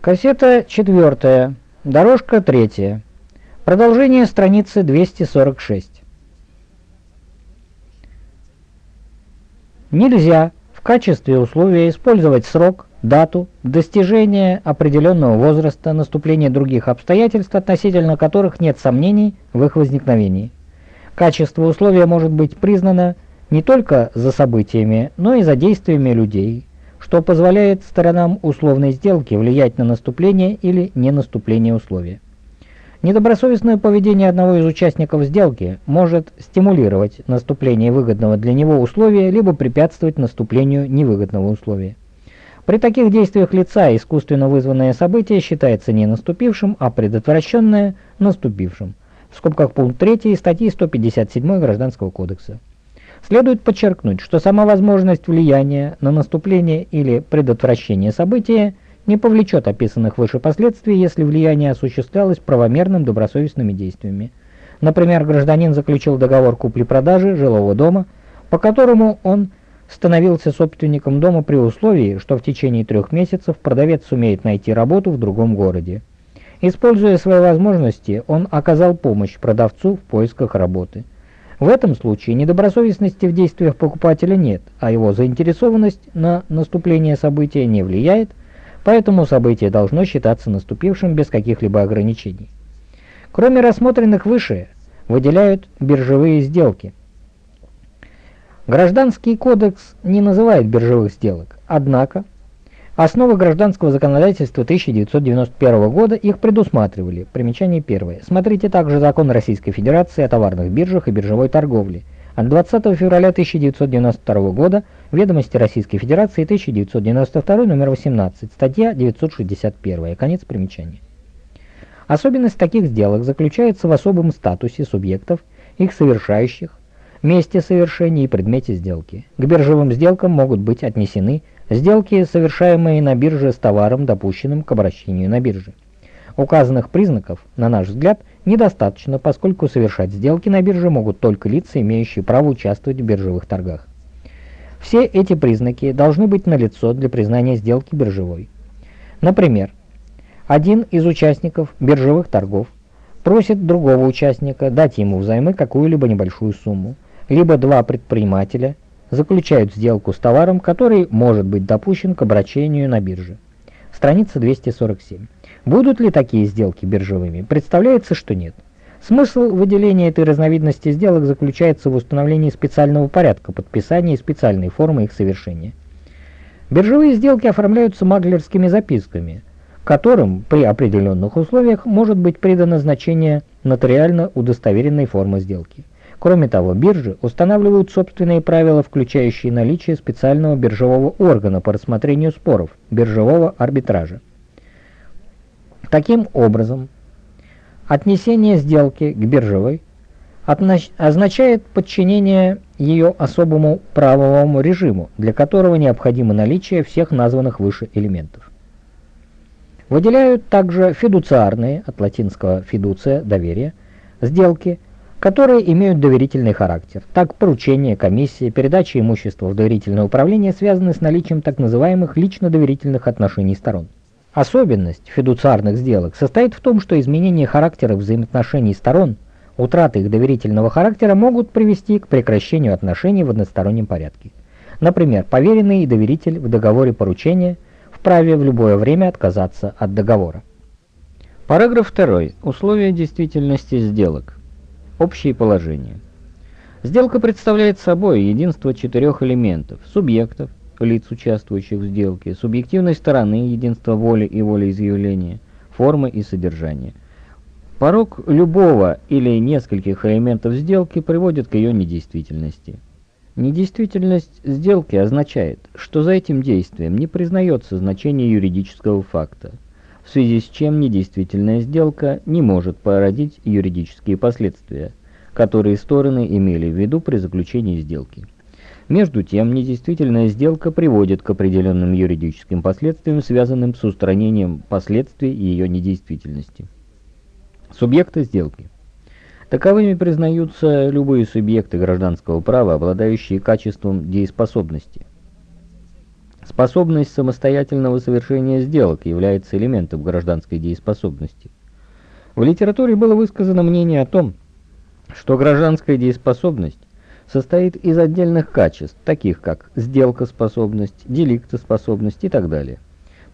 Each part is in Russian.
Кассета четвертая, дорожка третья. Продолжение страницы 246. Нельзя в качестве условия использовать срок, дату, достижения определенного возраста, наступления других обстоятельств, относительно которых нет сомнений в их возникновении. Качество условия может быть признано не только за событиями, но и за действиями людей, что позволяет сторонам условной сделки влиять на наступление или не наступление условия. Недобросовестное поведение одного из участников сделки может стимулировать наступление выгодного для него условия, либо препятствовать наступлению невыгодного условия. При таких действиях лица искусственно вызванное событие считается не наступившим, а предотвращенное – наступившим. В скобках пункт 3 статьи 157 Гражданского кодекса. Следует подчеркнуть, что сама возможность влияния на наступление или предотвращение события не повлечет описанных выше последствий, если влияние осуществлялось правомерным добросовестными действиями. Например, гражданин заключил договор купли-продажи жилого дома, по которому он становился собственником дома при условии, что в течение трех месяцев продавец сумеет найти работу в другом городе. Используя свои возможности, он оказал помощь продавцу в поисках работы. В этом случае недобросовестности в действиях покупателя нет, а его заинтересованность на наступление события не влияет, поэтому событие должно считаться наступившим без каких-либо ограничений. Кроме рассмотренных выше, выделяют биржевые сделки. Гражданский кодекс не называет биржевых сделок, однако Основы гражданского законодательства 1991 года их предусматривали. Примечание первое. Смотрите также закон Российской Федерации о товарных биржах и биржевой торговле. От 20 февраля 1992 года Ведомости Российской Федерации 1992 номер 18, статья 961. Конец примечания. Особенность таких сделок заключается в особом статусе субъектов, их совершающих, месте совершения и предмете сделки. К биржевым сделкам могут быть отнесены Сделки, совершаемые на бирже с товаром, допущенным к обращению на бирже. Указанных признаков, на наш взгляд, недостаточно, поскольку совершать сделки на бирже могут только лица, имеющие право участвовать в биржевых торгах. Все эти признаки должны быть налицо для признания сделки биржевой. Например, один из участников биржевых торгов просит другого участника дать ему взаймы какую-либо небольшую сумму, либо два предпринимателя – заключают сделку с товаром, который может быть допущен к обращению на бирже. Страница 247. Будут ли такие сделки биржевыми? Представляется, что нет. Смысл выделения этой разновидности сделок заключается в установлении специального порядка подписания и специальной формы их совершения. Биржевые сделки оформляются маклерскими записками, которым при определенных условиях может быть придано значение нотариально удостоверенной формы сделки. Кроме того, биржи устанавливают собственные правила, включающие наличие специального биржевого органа по рассмотрению споров, биржевого арбитража. Таким образом, отнесение сделки к биржевой означает подчинение ее особому правовому режиму, для которого необходимо наличие всех названных выше элементов. Выделяют также фидуциарные, от латинского «фидуция» – доверие, сделки – которые имеют доверительный характер. Так, поручение, комиссия, передача имущества в доверительное управление связаны с наличием так называемых лично-доверительных отношений сторон. Особенность фидуциарных сделок состоит в том, что изменение характера взаимоотношений сторон, утрата их доверительного характера могут привести к прекращению отношений в одностороннем порядке. Например, поверенный и доверитель в договоре поручения вправе в любое время отказаться от договора. Параграф 2. Условия действительности сделок. Общие положения. Сделка представляет собой единство четырех элементов – субъектов, лиц, участвующих в сделке, субъективной стороны, единство воли и волеизъявления, формы и содержания. Порог любого или нескольких элементов сделки приводит к ее недействительности. Недействительность сделки означает, что за этим действием не признается значение юридического факта, в связи с чем недействительная сделка не может породить юридические последствия, которые стороны имели в виду при заключении сделки. Между тем, недействительная сделка приводит к определенным юридическим последствиям, связанным с устранением последствий ее недействительности. Субъекты сделки. Таковыми признаются любые субъекты гражданского права, обладающие качеством дееспособности. Способность самостоятельного совершения сделок является элементом гражданской дееспособности. В литературе было высказано мнение о том, что гражданская дееспособность состоит из отдельных качеств, таких как сделкоспособность, деликтоспособность и так далее.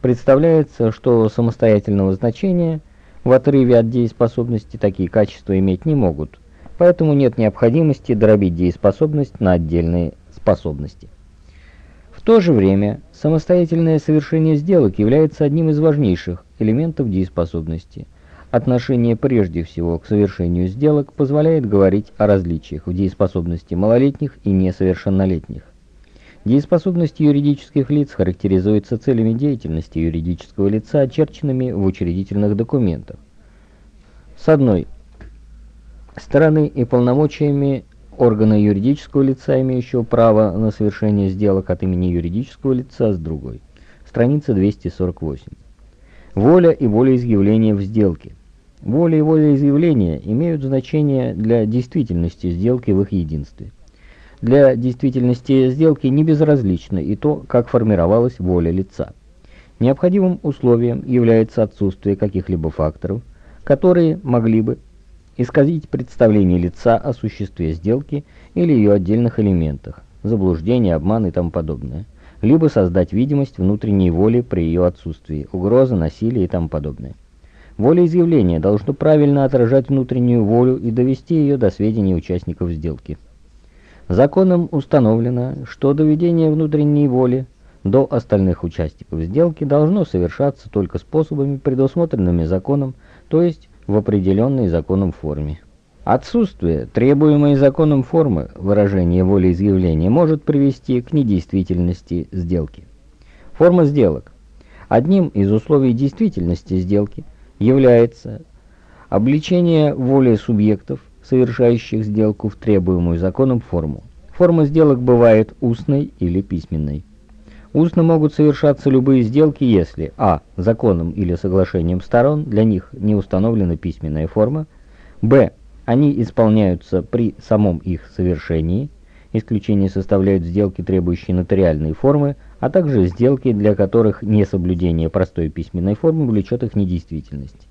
Представляется, что самостоятельного значения в отрыве от дееспособности такие качества иметь не могут, поэтому нет необходимости дробить дееспособность на отдельные способности. То же время самостоятельное совершение сделок является одним из важнейших элементов дееспособности – Отношение прежде всего к совершению сделок позволяет говорить о различиях в дееспособности малолетних и несовершеннолетних. Дееспособность юридических лиц характеризуется целями деятельности юридического лица, очерченными в учредительных документах. С одной стороны и полномочиями органа юридического лица, имеющего право на совершение сделок от имени юридического лица, с другой. Страница 248. Воля и волеизъявление в сделке. Воля и волеизъявление имеют значение для действительности сделки в их единстве. Для действительности сделки не безразлично и то, как формировалась воля лица. Необходимым условием является отсутствие каких-либо факторов, которые могли бы исказить представление лица о существе сделки или ее отдельных элементах, заблуждение, обман и тому подобное, либо создать видимость внутренней воли при ее отсутствии, угроза, насилие и тому подобное. Волеизъявление должно правильно отражать внутреннюю волю и довести ее до сведения участников сделки. Законом установлено, что доведение внутренней воли до остальных участников сделки должно совершаться только способами, предусмотренными законом, то есть в определенной законом форме. Отсутствие требуемой законом формы выражения волеизъявления может привести к недействительности сделки. Форма сделок. Одним из условий действительности сделки – является обличение воли субъектов, совершающих сделку в требуемую законом форму. Форма сделок бывает устной или письменной. Устно могут совершаться любые сделки, если а. законом или соглашением сторон для них не установлена письменная форма, б. они исполняются при самом их совершении, исключение составляют сделки, требующие нотариальной формы, а также сделки, для которых несоблюдение простой письменной формы влечет их недействительность.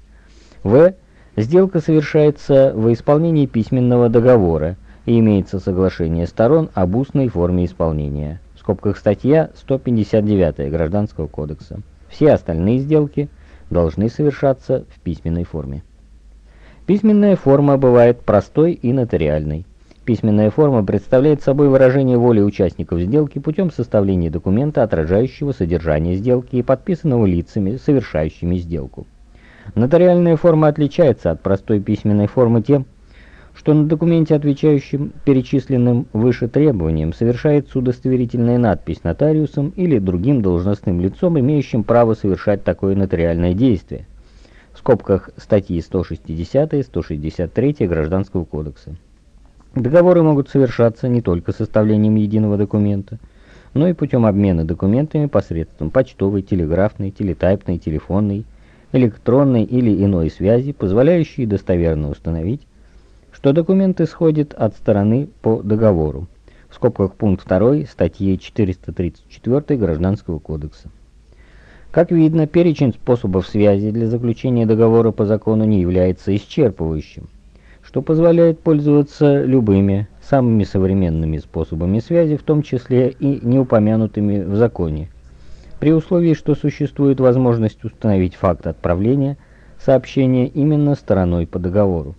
В. Сделка совершается во исполнении письменного договора и имеется соглашение сторон об устной форме исполнения. Скобках статья 159 Гражданского кодекса. Все остальные сделки должны совершаться в письменной форме. Письменная форма бывает простой и нотариальной. Письменная форма представляет собой выражение воли участников сделки путем составления документа, отражающего содержание сделки и подписанного лицами, совершающими сделку. Нотариальная форма отличается от простой письменной формы тем, что на документе, отвечающем перечисленным выше требованиям, совершается удостоверительная надпись нотариусом или другим должностным лицом, имеющим право совершать такое нотариальное действие. В скобках статьи 160 и 163 Гражданского кодекса. Договоры могут совершаться не только составлением единого документа, но и путем обмена документами посредством почтовой, телеграфной, телетайпной, телефонной, электронной или иной связи, позволяющей достоверно установить, что документ исходит от стороны по договору. В скобках пункт 2 статьи 434 Гражданского кодекса. Как видно, перечень способов связи для заключения договора по закону не является исчерпывающим что позволяет пользоваться любыми, самыми современными способами связи, в том числе и неупомянутыми в законе, при условии, что существует возможность установить факт отправления сообщения именно стороной по договору.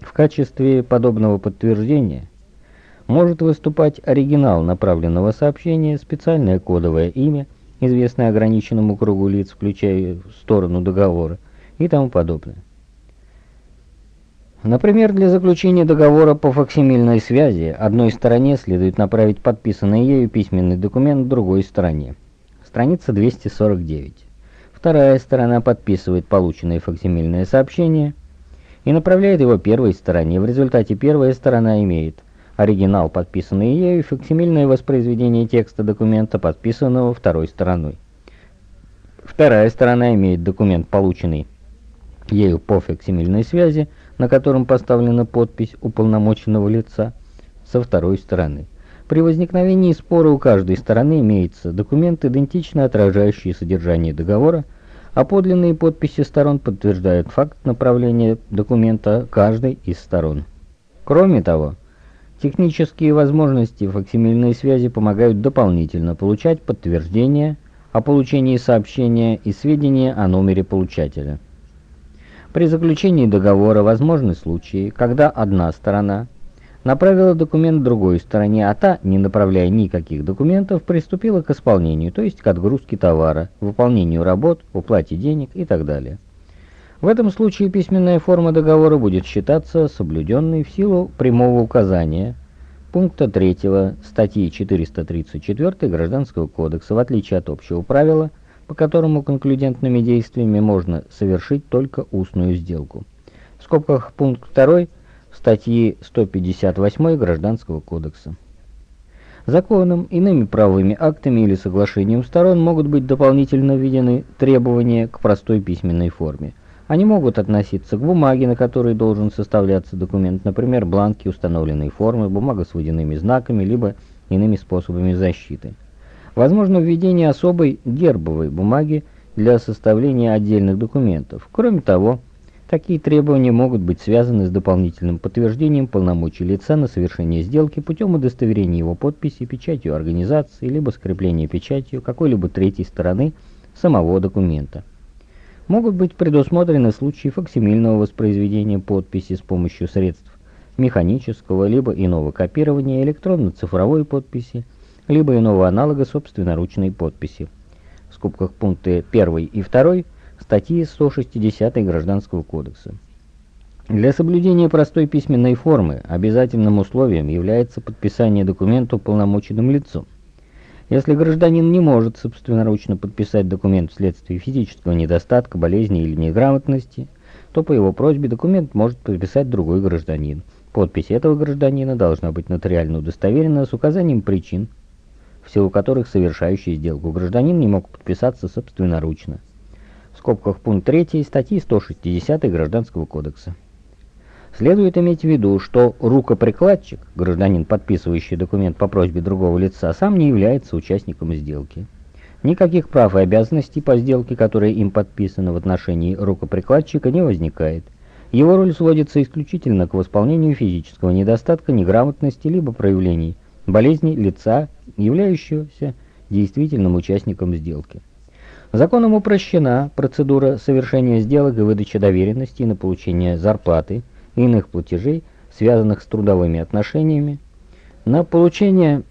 В качестве подобного подтверждения может выступать оригинал направленного сообщения, специальное кодовое имя, известное ограниченному кругу лиц, включая сторону договора и тому подобное. Например, для заключения договора по факсимильной связи одной стороне следует направить подписанный ею письменный документ другой стороне. Страница 249. Вторая сторона подписывает полученное факсимильное сообщение и направляет его первой стороне. В результате первая сторона имеет оригинал, подписанный ею, и факсимильное воспроизведение текста документа, подписанного второй стороной. Вторая сторона имеет документ, полученный ею по факсимильной связи, на котором поставлена подпись уполномоченного лица со второй стороны. При возникновении спора у каждой стороны имеется документ, идентично отражающий содержание договора, а подлинные подписи сторон подтверждают факт направления документа каждой из сторон. Кроме того, технические возможности факсимильной связи помогают дополнительно получать подтверждение о получении сообщения и сведения о номере получателя. При заключении договора возможны случаи, когда одна сторона направила документ другой стороне, а та, не направляя никаких документов, приступила к исполнению, то есть к отгрузке товара, выполнению работ, уплате денег и так далее. В этом случае письменная форма договора будет считаться соблюденной в силу прямого указания пункта 3 статьи 434 Гражданского кодекса, в отличие от общего правила, по которому конклюдентными действиями можно совершить только устную сделку. В скобках пункт 2 статьи 158 Гражданского кодекса. Законом, иными правовыми актами или соглашением сторон могут быть дополнительно введены требования к простой письменной форме. Они могут относиться к бумаге, на которой должен составляться документ, например, бланки установленной формы, бумага с водяными знаками, либо иными способами защиты. Возможно введение особой гербовой бумаги для составления отдельных документов. Кроме того, Такие требования могут быть связаны с дополнительным подтверждением полномочий лица на совершение сделки путем удостоверения его подписи печатью организации, либо скрепления печатью какой-либо третьей стороны самого документа. Могут быть предусмотрены случаи факсимильного воспроизведения подписи с помощью средств механического либо иного копирования электронно-цифровой подписи, либо иного аналога собственноручной подписи. В скобках пункты 1 и 2 статьи 160 Гражданского кодекса. Для соблюдения простой письменной формы обязательным условием является подписание документа уполномоченным лицом. Если гражданин не может собственноручно подписать документ вследствие физического недостатка, болезни или неграмотности, то по его просьбе документ может подписать другой гражданин. Подпись этого гражданина должна быть нотариально удостоверена с указанием причин, в силу которых совершающий сделку гражданин не мог подписаться собственноручно в скобках пункт 3 статьи 160 Гражданского кодекса. Следует иметь в виду, что рукоприкладчик, гражданин, подписывающий документ по просьбе другого лица, сам не является участником сделки. Никаких прав и обязанностей по сделке, которые им подписаны в отношении рукоприкладчика, не возникает. Его роль сводится исключительно к восполнению физического недостатка, неграмотности, либо проявлений болезни лица, являющегося действительным участником сделки. Законом упрощена процедура совершения сделок и выдачи доверенностей на получение зарплаты и иных платежей, связанных с трудовыми отношениями, на получение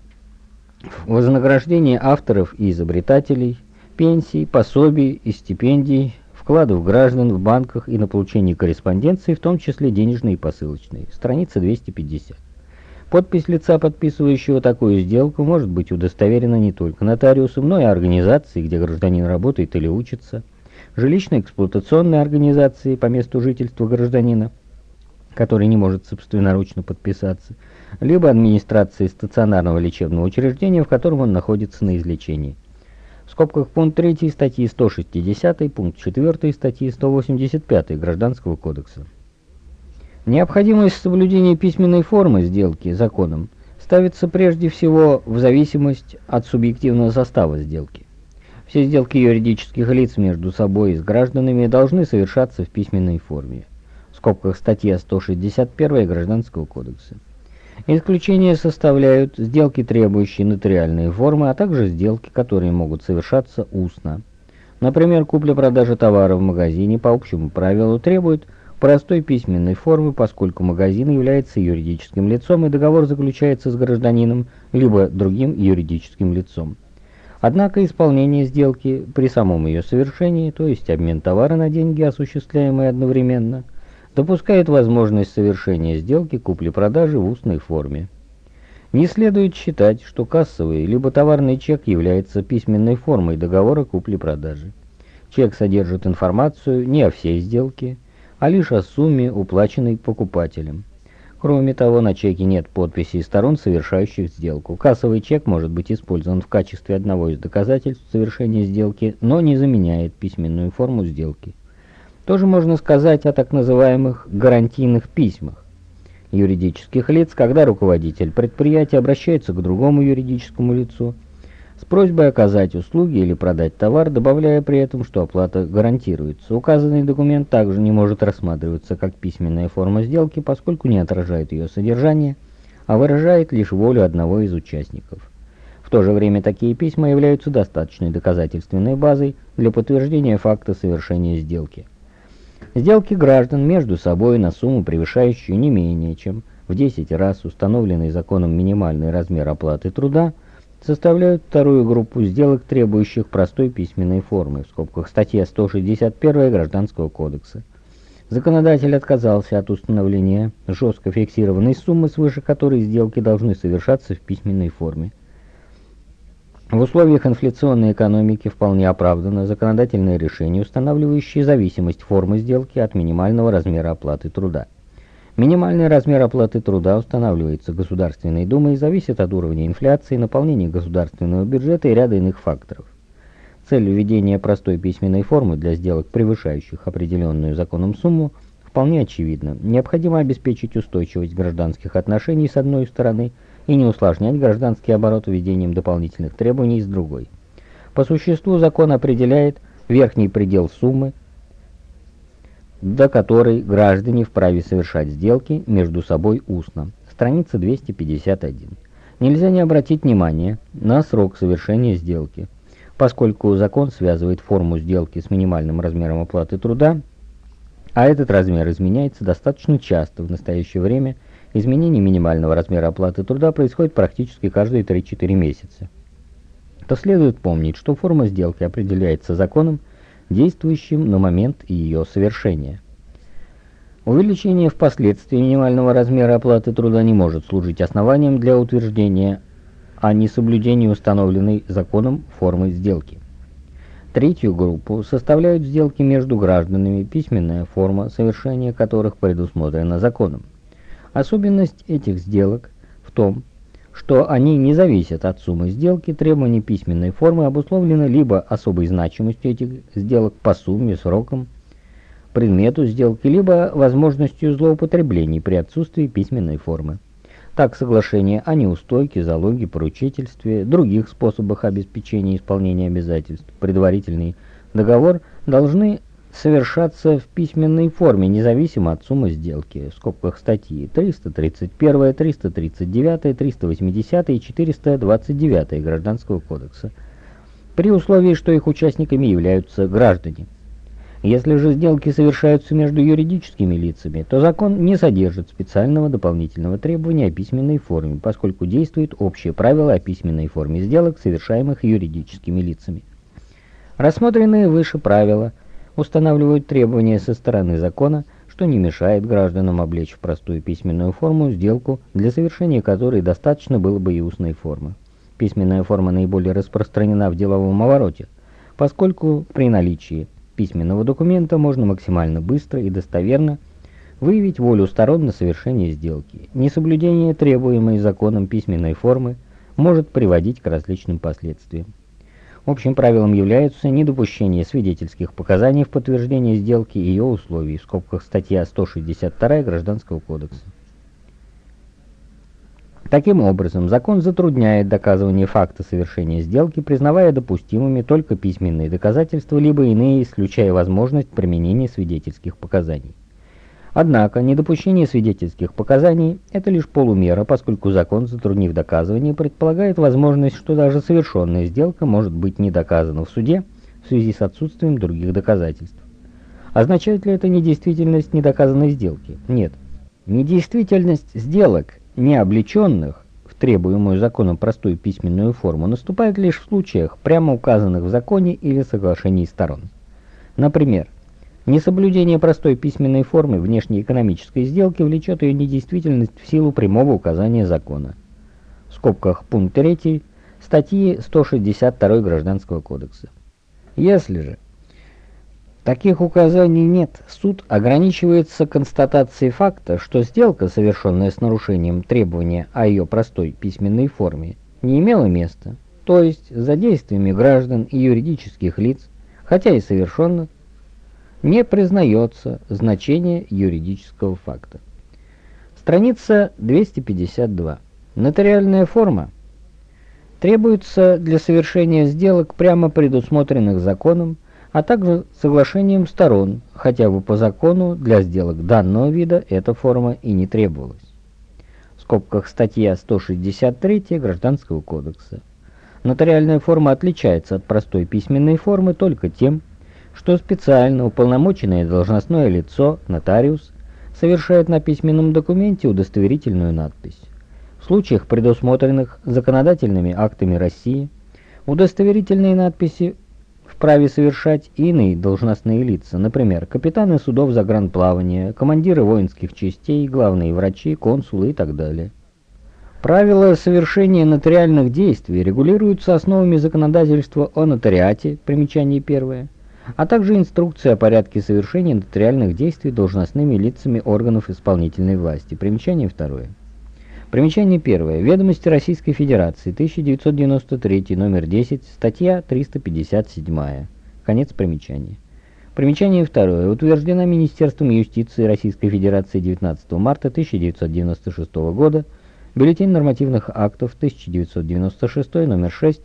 вознаграждения авторов и изобретателей, пенсий, пособий и стипендий, вкладов граждан в банках и на получение корреспонденции, в том числе денежной и посылочной. Страница 250. Подпись лица, подписывающего такую сделку, может быть удостоверена не только нотариусом, но и организацией, где гражданин работает или учится, жилищно-эксплуатационной организации по месту жительства гражданина, который не может собственноручно подписаться, либо администрации стационарного лечебного учреждения, в котором он находится на излечении. В скобках пункт 3 статьи 160, пункт 4 статьи 185 Гражданского кодекса. Необходимость соблюдения письменной формы сделки законом ставится прежде всего в зависимость от субъективного состава сделки. Все сделки юридических лиц между собой и с гражданами должны совершаться в письменной форме. В скобках статья 161 Гражданского кодекса. Исключения составляют сделки, требующие нотариальные формы, а также сделки, которые могут совершаться устно. Например, купля-продажа товара в магазине по общему правилу требует простой письменной формы, поскольку магазин является юридическим лицом и договор заключается с гражданином либо другим юридическим лицом. Однако исполнение сделки при самом ее совершении, то есть обмен товара на деньги, осуществляемый одновременно, допускает возможность совершения сделки купли-продажи в устной форме. Не следует считать, что кассовый либо товарный чек является письменной формой договора купли-продажи. Чек содержит информацию не о всей сделке, а лишь о сумме, уплаченной покупателем. Кроме того, на чеке нет подписей сторон, совершающих сделку. Кассовый чек может быть использован в качестве одного из доказательств совершения сделки, но не заменяет письменную форму сделки. Тоже можно сказать о так называемых гарантийных письмах. юридических лиц, когда руководитель предприятия обращается к другому юридическому лицу с просьбой оказать услуги или продать товар, добавляя при этом, что оплата гарантируется. Указанный документ также не может рассматриваться как письменная форма сделки, поскольку не отражает ее содержание, а выражает лишь волю одного из участников. В то же время такие письма являются достаточной доказательственной базой для подтверждения факта совершения сделки. Сделки граждан между собой на сумму, превышающую не менее чем в 10 раз установленный законом минимальный размер оплаты труда, составляют вторую группу сделок, требующих простой письменной формы, в скобках статья 161 Гражданского кодекса. Законодатель отказался от установления жестко фиксированной суммы, свыше которой сделки должны совершаться в письменной форме. В условиях инфляционной экономики вполне оправдано законодательное решение, устанавливающее зависимость формы сделки от минимального размера оплаты труда. Минимальный размер оплаты труда устанавливается Государственной Думой и зависит от уровня инфляции, наполнения государственного бюджета и ряда иных факторов. Цель введения простой письменной формы для сделок, превышающих определенную законом сумму, вполне очевидна. Необходимо обеспечить устойчивость гражданских отношений с одной стороны – и не усложнять гражданский оборот введением дополнительных требований с другой. По существу закон определяет верхний предел суммы, до которой граждане вправе совершать сделки между собой устно. Страница 251. Нельзя не обратить внимание на срок совершения сделки. Поскольку закон связывает форму сделки с минимальным размером оплаты труда, а этот размер изменяется достаточно часто в настоящее время – Изменение минимального размера оплаты труда происходит практически каждые 3-4 месяца. То следует помнить, что форма сделки определяется законом, действующим на момент ее совершения. Увеличение впоследствии минимального размера оплаты труда не может служить основанием для утверждения о несоблюдении установленной законом формы сделки. Третью группу составляют сделки между гражданами, письменная форма, совершения которых предусмотрена законом. Особенность этих сделок в том, что они не зависят от суммы сделки, требования письменной формы обусловлены либо особой значимостью этих сделок по сумме, срокам, предмету сделки, либо возможностью злоупотреблений при отсутствии письменной формы. Так, соглашение о неустойке, залоге, поручительстве, других способах обеспечения исполнения обязательств, предварительный договор должны совершаться в письменной форме, независимо от суммы сделки, в скобках статьи 331, 339, 380 и 429 Гражданского кодекса, при условии, что их участниками являются граждане. Если же сделки совершаются между юридическими лицами, то закон не содержит специального дополнительного требования о письменной форме, поскольку действует общее правило о письменной форме сделок, совершаемых юридическими лицами. Рассмотренные выше правила – устанавливают требования со стороны закона, что не мешает гражданам облечь в простую письменную форму сделку, для совершения которой достаточно было бы и устной формы. Письменная форма наиболее распространена в деловом обороте, поскольку при наличии письменного документа можно максимально быстро и достоверно выявить волю сторон на совершение сделки. Несоблюдение требуемой законом письменной формы может приводить к различным последствиям. Общим правилом является недопущение свидетельских показаний в подтверждении сделки и ее условий, в скобках статья 162 Гражданского кодекса. Таким образом, закон затрудняет доказывание факта совершения сделки, признавая допустимыми только письменные доказательства, либо иные, исключая возможность применения свидетельских показаний. Однако, недопущение свидетельских показаний – это лишь полумера, поскольку закон, затруднив доказывание, предполагает возможность, что даже совершенная сделка может быть не доказана в суде в связи с отсутствием других доказательств. Означает ли это недействительность недоказанной сделки? Нет. Недействительность сделок, не облеченных в требуемую законом простую письменную форму, наступает лишь в случаях, прямо указанных в законе или соглашении сторон. Например, Несоблюдение простой письменной формы внешнеэкономической сделки влечет ее недействительность в силу прямого указания закона. В скобках пункт 3 статьи 162 Гражданского кодекса. Если же таких указаний нет, суд ограничивается констатацией факта, что сделка, совершенная с нарушением требования о ее простой письменной форме, не имела места, то есть за действиями граждан и юридических лиц, хотя и совершенно не признается значение юридического факта. Страница 252. Нотариальная форма требуется для совершения сделок, прямо предусмотренных законом, а также соглашением сторон, хотя бы по закону для сделок данного вида эта форма и не требовалась. В скобках статья 163 Гражданского кодекса. Нотариальная форма отличается от простой письменной формы только тем, что специально уполномоченное должностное лицо, нотариус, совершает на письменном документе удостоверительную надпись. В случаях, предусмотренных законодательными актами России, удостоверительные надписи вправе совершать иные должностные лица, например, капитаны судов загранплавания, командиры воинских частей, главные врачи, консулы и так далее. Правила совершения нотариальных действий регулируются основами законодательства о нотариате, примечание первое, а также инструкция о порядке совершения нотариальных действий должностными лицами органов исполнительной власти. Примечание второе. Примечание первое. Ведомости Российской Федерации, 1993, номер 10, статья 357. Конец примечания. Примечание второе. Утверждена Министерством юстиции Российской Федерации 19 марта 1996 года. Бюллетень нормативных актов 1996, номер 6,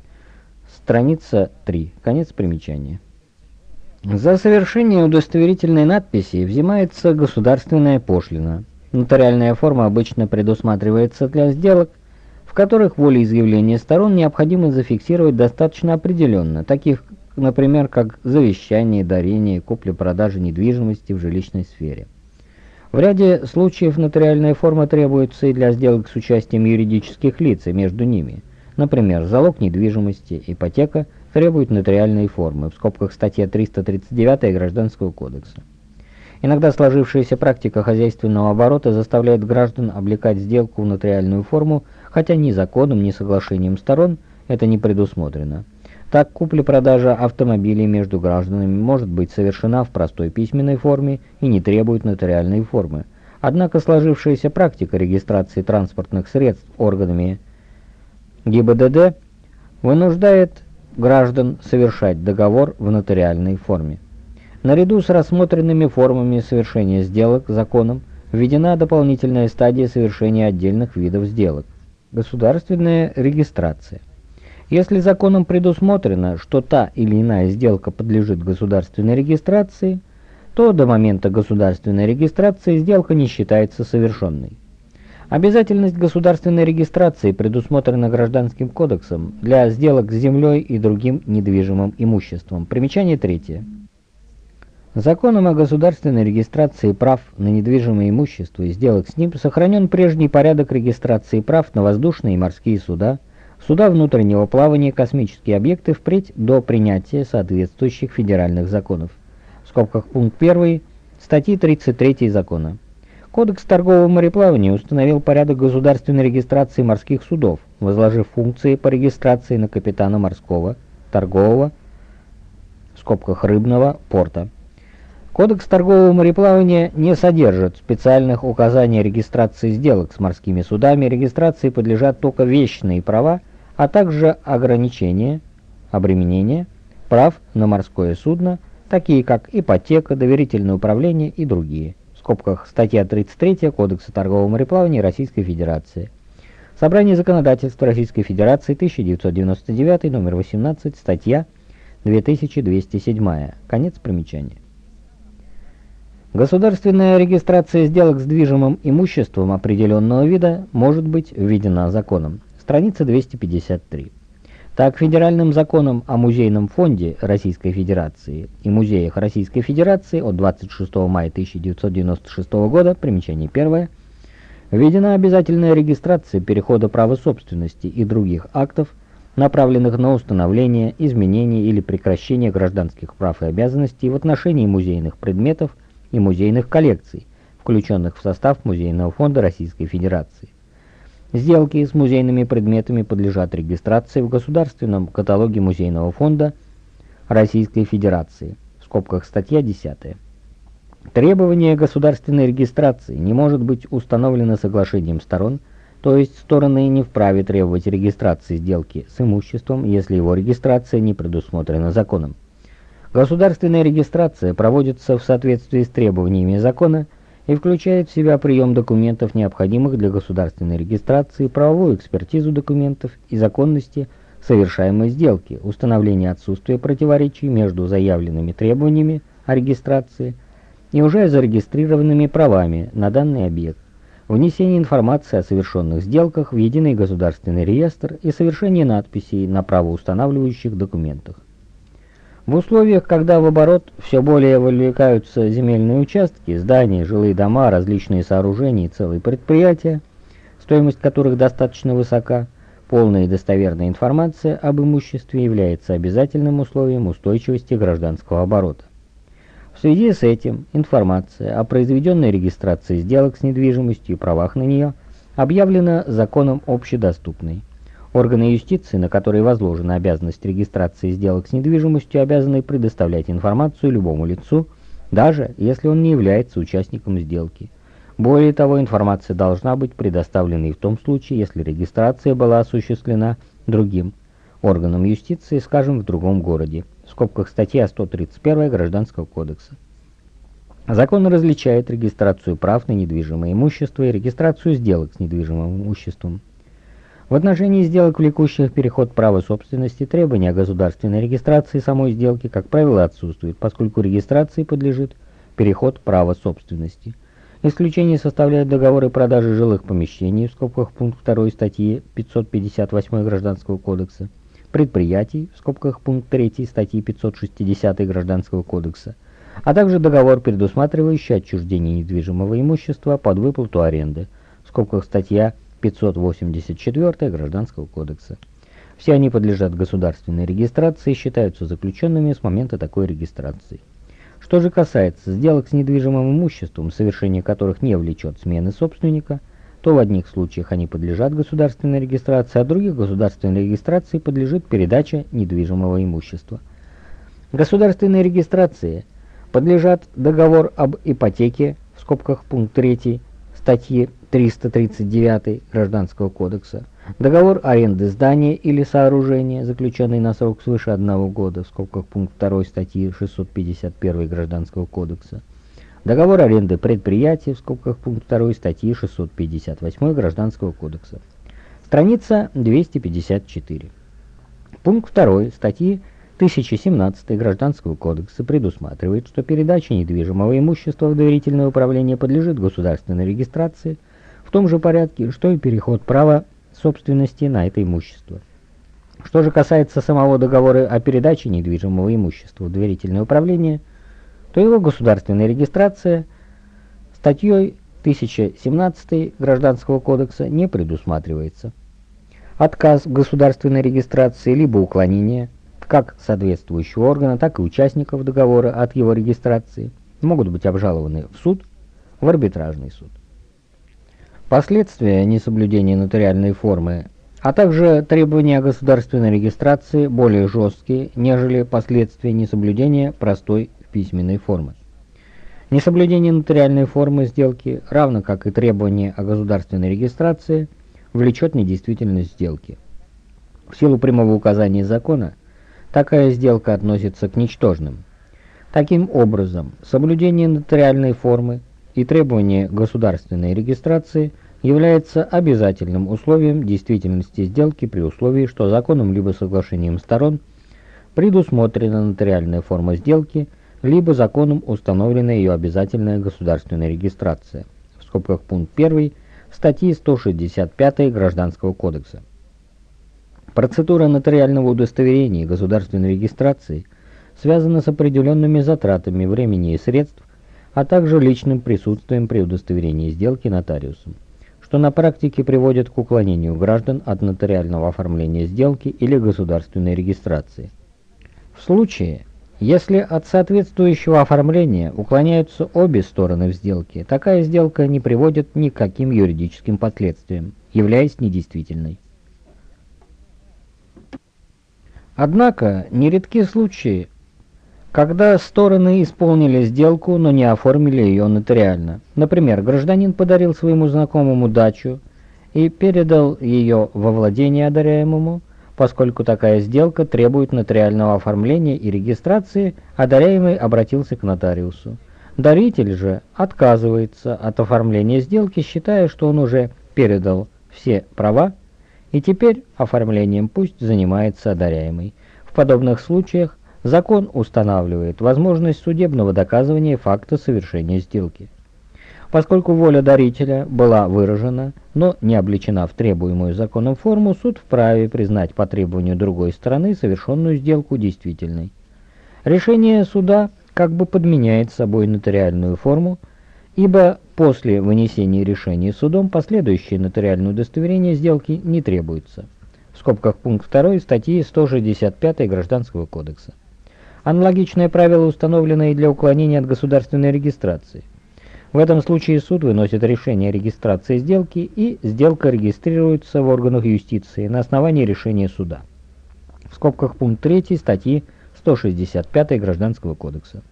страница 3. Конец примечания. За совершение удостоверительной надписи взимается государственная пошлина. Нотариальная форма обычно предусматривается для сделок, в которых волеизъявление сторон необходимо зафиксировать достаточно определенно, таких, например, как завещание, дарение, купля-продажа недвижимости в жилищной сфере. В ряде случаев нотариальная форма требуется и для сделок с участием юридических лиц и между ними. Например, залог недвижимости, ипотека – требует нотариальной формы, в скобках статья 339 Гражданского кодекса. Иногда сложившаяся практика хозяйственного оборота заставляет граждан облекать сделку в нотариальную форму, хотя ни законом, ни соглашением сторон это не предусмотрено. Так, купля-продажа автомобилей между гражданами может быть совершена в простой письменной форме и не требует нотариальной формы. Однако сложившаяся практика регистрации транспортных средств органами ГИБДД вынуждает граждан совершать договор в нотариальной форме. Наряду с рассмотренными формами совершения сделок законом введена дополнительная стадия совершения отдельных видов сделок – государственная регистрация. Если законом предусмотрено, что та или иная сделка подлежит государственной регистрации, то до момента государственной регистрации сделка не считается совершенной. Обязательность государственной регистрации предусмотрена Гражданским кодексом для сделок с землей и другим недвижимым имуществом. Примечание третье. Законом о государственной регистрации прав на недвижимое имущество и сделок с ним сохранен прежний порядок регистрации прав на воздушные и морские суда, суда внутреннего плавания, космические объекты впредь до принятия соответствующих федеральных законов. В скобках пункт 1 статьи 33 закона. Кодекс торгового мореплавания установил порядок государственной регистрации морских судов, возложив функции по регистрации на капитана морского, торгового, в скобках рыбного, порта. Кодекс торгового мореплавания не содержит специальных указаний о регистрации сделок с морскими судами, регистрации подлежат только вещные права, а также ограничения, обременения прав на морское судно, такие как ипотека, доверительное управление и другие скобках статья 33 Кодекса торгового мореплавания Российской Федерации. Собрание законодательства Российской Федерации, 1999, номер 18, статья 2207. Конец примечания. Государственная регистрация сделок с движимым имуществом определенного вида может быть введена законом. Страница 253. Так, Федеральным законом о Музейном фонде Российской Федерации и музеях Российской Федерации от 26 мая 1996 года, примечание первое, введена обязательная регистрация перехода права собственности и других актов, направленных на установление, изменение или прекращение гражданских прав и обязанностей в отношении музейных предметов и музейных коллекций, включенных в состав Музейного фонда Российской Федерации. Сделки с музейными предметами подлежат регистрации в Государственном каталоге Музейного фонда Российской Федерации. В скобках статья 10. Требование государственной регистрации не может быть установлено соглашением сторон, то есть стороны не вправе требовать регистрации сделки с имуществом, если его регистрация не предусмотрена законом. Государственная регистрация проводится в соответствии с требованиями закона и включает в себя прием документов, необходимых для государственной регистрации, правовую экспертизу документов и законности совершаемой сделки, установление отсутствия противоречий между заявленными требованиями о регистрации и уже зарегистрированными правами на данный объект, внесение информации о совершенных сделках в единый государственный реестр и совершение надписей на правоустанавливающих документах. В условиях, когда в оборот все более вовлекаются земельные участки, здания, жилые дома, различные сооружения и целые предприятия, стоимость которых достаточно высока, полная и достоверная информация об имуществе является обязательным условием устойчивости гражданского оборота. В связи с этим информация о произведенной регистрации сделок с недвижимостью и правах на нее объявлена законом общедоступной. Органы юстиции, на которые возложена обязанность регистрации сделок с недвижимостью, обязаны предоставлять информацию любому лицу, даже если он не является участником сделки. Более того, информация должна быть предоставлена и в том случае, если регистрация была осуществлена другим органом юстиции, скажем, в другом городе, в скобках статья 131 Гражданского кодекса. Закон различает регистрацию прав на недвижимое имущество и регистрацию сделок с недвижимым имуществом. В отношении сделок, влекущих переход права собственности, требования о государственной регистрации самой сделки, как правило, отсутствуют, поскольку регистрации подлежит переход права собственности. Исключение составляют договоры продажи жилых помещений, в скобках пункт 2 статьи 558 Гражданского кодекса, предприятий, в скобках пункт 3 статьи 560 Гражданского кодекса, а также договор, предусматривающий отчуждение недвижимого имущества под выплату аренды, в скобках статья 584 Гражданского кодекса. Все они подлежат государственной регистрации и считаются заключенными с момента такой регистрации. Что же касается сделок с недвижимым имуществом, совершение которых не влечет смены собственника, то в одних случаях они подлежат государственной регистрации, а в других государственной регистрации подлежит передача недвижимого имущества. Государственной регистрации подлежат договор об ипотеке, в скобках пункт 3 статьи 339 Гражданского кодекса, договор аренды здания или сооружения, заключенный на срок свыше одного года, в скобках пункт 2 статьи 651 Гражданского кодекса, договор аренды предприятия, в скобках пункт 2 статьи 658 Гражданского кодекса. Страница 254. Пункт 2 статьи 1017 Гражданского кодекса предусматривает, что передача недвижимого имущества в доверительное управление подлежит государственной регистрации – том же порядке, что и переход права собственности на это имущество. Что же касается самого договора о передаче недвижимого имущества в доверительное управление, то его государственная регистрация статьей 1017 Гражданского кодекса не предусматривается. Отказ в государственной регистрации либо уклонение как соответствующего органа, так и участников договора от его регистрации могут быть обжалованы в суд, в арбитражный суд. Последствия несоблюдения нотариальной формы, а также требования государственной регистрации более жесткие, нежели последствия несоблюдения простой письменной формы. Несоблюдение нотариальной формы сделки, равно как и требования о государственной регистрации, влечет недействительность сделки. В силу прямого указания закона, такая сделка относится к ничтожным. Таким образом, соблюдение нотариальной формы и требование государственной регистрации является обязательным условием действительности сделки при условии, что законом либо соглашением сторон предусмотрена нотариальная форма сделки, либо законом установлена ее обязательная государственная регистрация. В скобках пункт 1 статьи 165 Гражданского кодекса. Процедура нотариального удостоверения и государственной регистрации связана с определенными затратами времени и средств, а также личным присутствием при удостоверении сделки нотариусом, что на практике приводит к уклонению граждан от нотариального оформления сделки или государственной регистрации. В случае, если от соответствующего оформления уклоняются обе стороны в сделке, такая сделка не приводит ни к каким юридическим последствиям, являясь недействительной. Однако, нередки случаи, когда стороны исполнили сделку, но не оформили ее нотариально. Например, гражданин подарил своему знакомому дачу и передал ее во владение одаряемому, поскольку такая сделка требует нотариального оформления и регистрации, одаряемый обратился к нотариусу. Даритель же отказывается от оформления сделки, считая, что он уже передал все права, и теперь оформлением пусть занимается одаряемый. В подобных случаях закон устанавливает возможность судебного доказывания факта совершения сделки. Поскольку воля дарителя была выражена, но не облечена в требуемую законом форму, суд вправе признать по требованию другой стороны совершенную сделку действительной. Решение суда как бы подменяет собой нотариальную форму, ибо после вынесения решения судом последующее нотариальное удостоверение сделки не требуется. В скобках пункт 2 статьи 165 Гражданского кодекса. Аналогичное правило установлено и для уклонения от государственной регистрации. В этом случае суд выносит решение о регистрации сделки, и сделка регистрируется в органах юстиции на основании решения суда. В скобках пункт 3 статьи 165 Гражданского кодекса.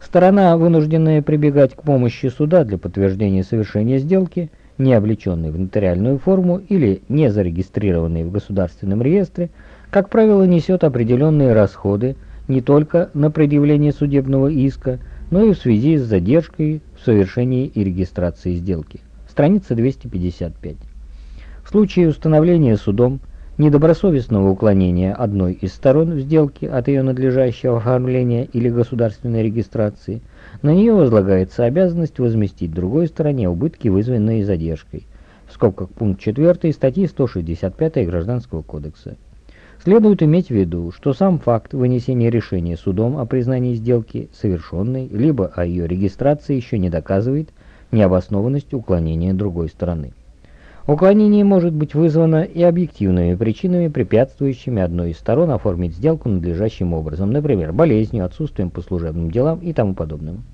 Сторона, вынужденная прибегать к помощи суда для подтверждения совершения сделки, не облеченной в нотариальную форму или не зарегистрированной в государственном реестре, как правило, несет определенные расходы не только на предъявление судебного иска, но и в связи с задержкой в совершении и регистрации сделки. Страница 255. В случае установления судом недобросовестного уклонения одной из сторон в сделке от ее надлежащего оформления или государственной регистрации, на нее возлагается обязанность возместить другой стороне убытки, вызванные задержкой. В скобках пункт 4 статьи 165 Гражданского кодекса. Следует иметь в виду, что сам факт вынесения решения судом о признании сделки совершенной, либо о ее регистрации еще не доказывает необоснованность уклонения другой стороны. Уклонение может быть вызвано и объективными причинами, препятствующими одной из сторон оформить сделку надлежащим образом, например, болезнью, отсутствием по служебным делам и тому подобным.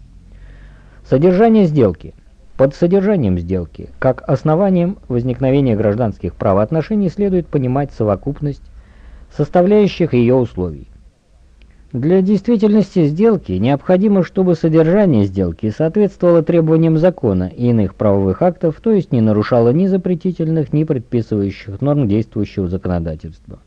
Содержание сделки. Под содержанием сделки, как основанием возникновения гражданских правоотношений, следует понимать совокупность составляющих ее условий. Для действительности сделки необходимо, чтобы содержание сделки соответствовало требованиям закона и иных правовых актов, то есть не нарушало ни запретительных, ни предписывающих норм действующего законодательства.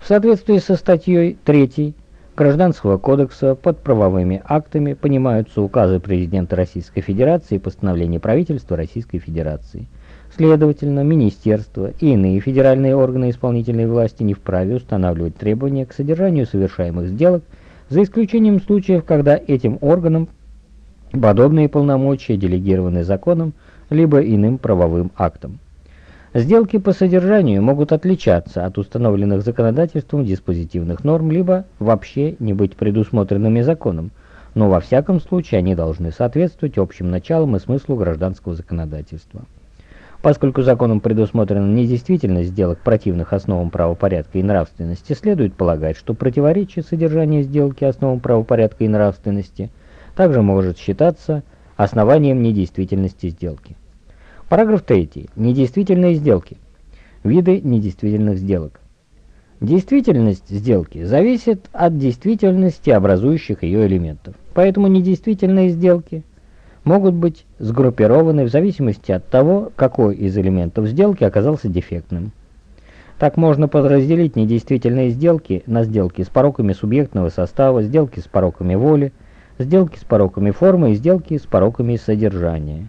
В соответствии со статьей 3 Гражданского кодекса под правовыми актами понимаются указы президента Российской Федерации и постановления правительства Российской Федерации – Следовательно, министерства и иные федеральные органы исполнительной власти не вправе устанавливать требования к содержанию совершаемых сделок, за исключением случаев, когда этим органам подобные полномочия делегированы законом либо иным правовым актом. Сделки по содержанию могут отличаться от установленных законодательством диспозитивных норм, либо вообще не быть предусмотренными законом, но во всяком случае они должны соответствовать общим началам и смыслу гражданского законодательства. Поскольку законом предусмотрена недействительность сделок противных основам правопорядка и нравственности, следует полагать, что противоречие содержания сделки основам правопорядка и нравственности также может считаться основанием недействительности сделки. Параграф 3. Недействительные сделки. Виды недействительных сделок. Действительность сделки зависит от действительности образующих ее элементов. Поэтому недействительные сделки – могут быть сгруппированы в зависимости от того, какой из элементов сделки оказался дефектным. Так можно подразделить недействительные сделки на сделки с пороками субъектного состава, сделки с пороками воли, сделки с пороками формы и сделки с пороками содержания.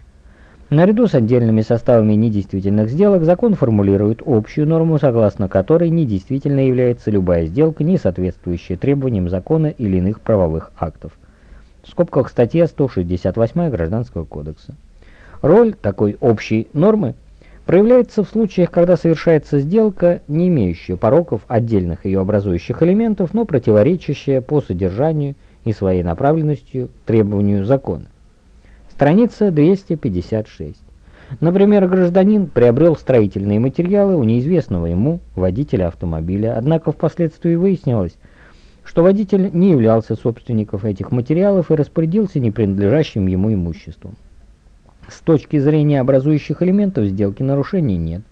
Наряду с отдельными составами недействительных сделок закон формулирует общую норму, согласно которой недействительной является любая сделка, не соответствующая требованиям закона или иных правовых актов в скобках статья 168 Гражданского кодекса. Роль такой общей нормы проявляется в случаях, когда совершается сделка, не имеющая пороков отдельных ее образующих элементов, но противоречащая по содержанию и своей направленностью требованию закона. Страница 256. Например, гражданин приобрел строительные материалы у неизвестного ему водителя автомобиля, однако впоследствии выяснилось, что водитель не являлся собственником этих материалов и распорядился не принадлежащим ему имуществом. С точки зрения образующих элементов сделки нарушений нет,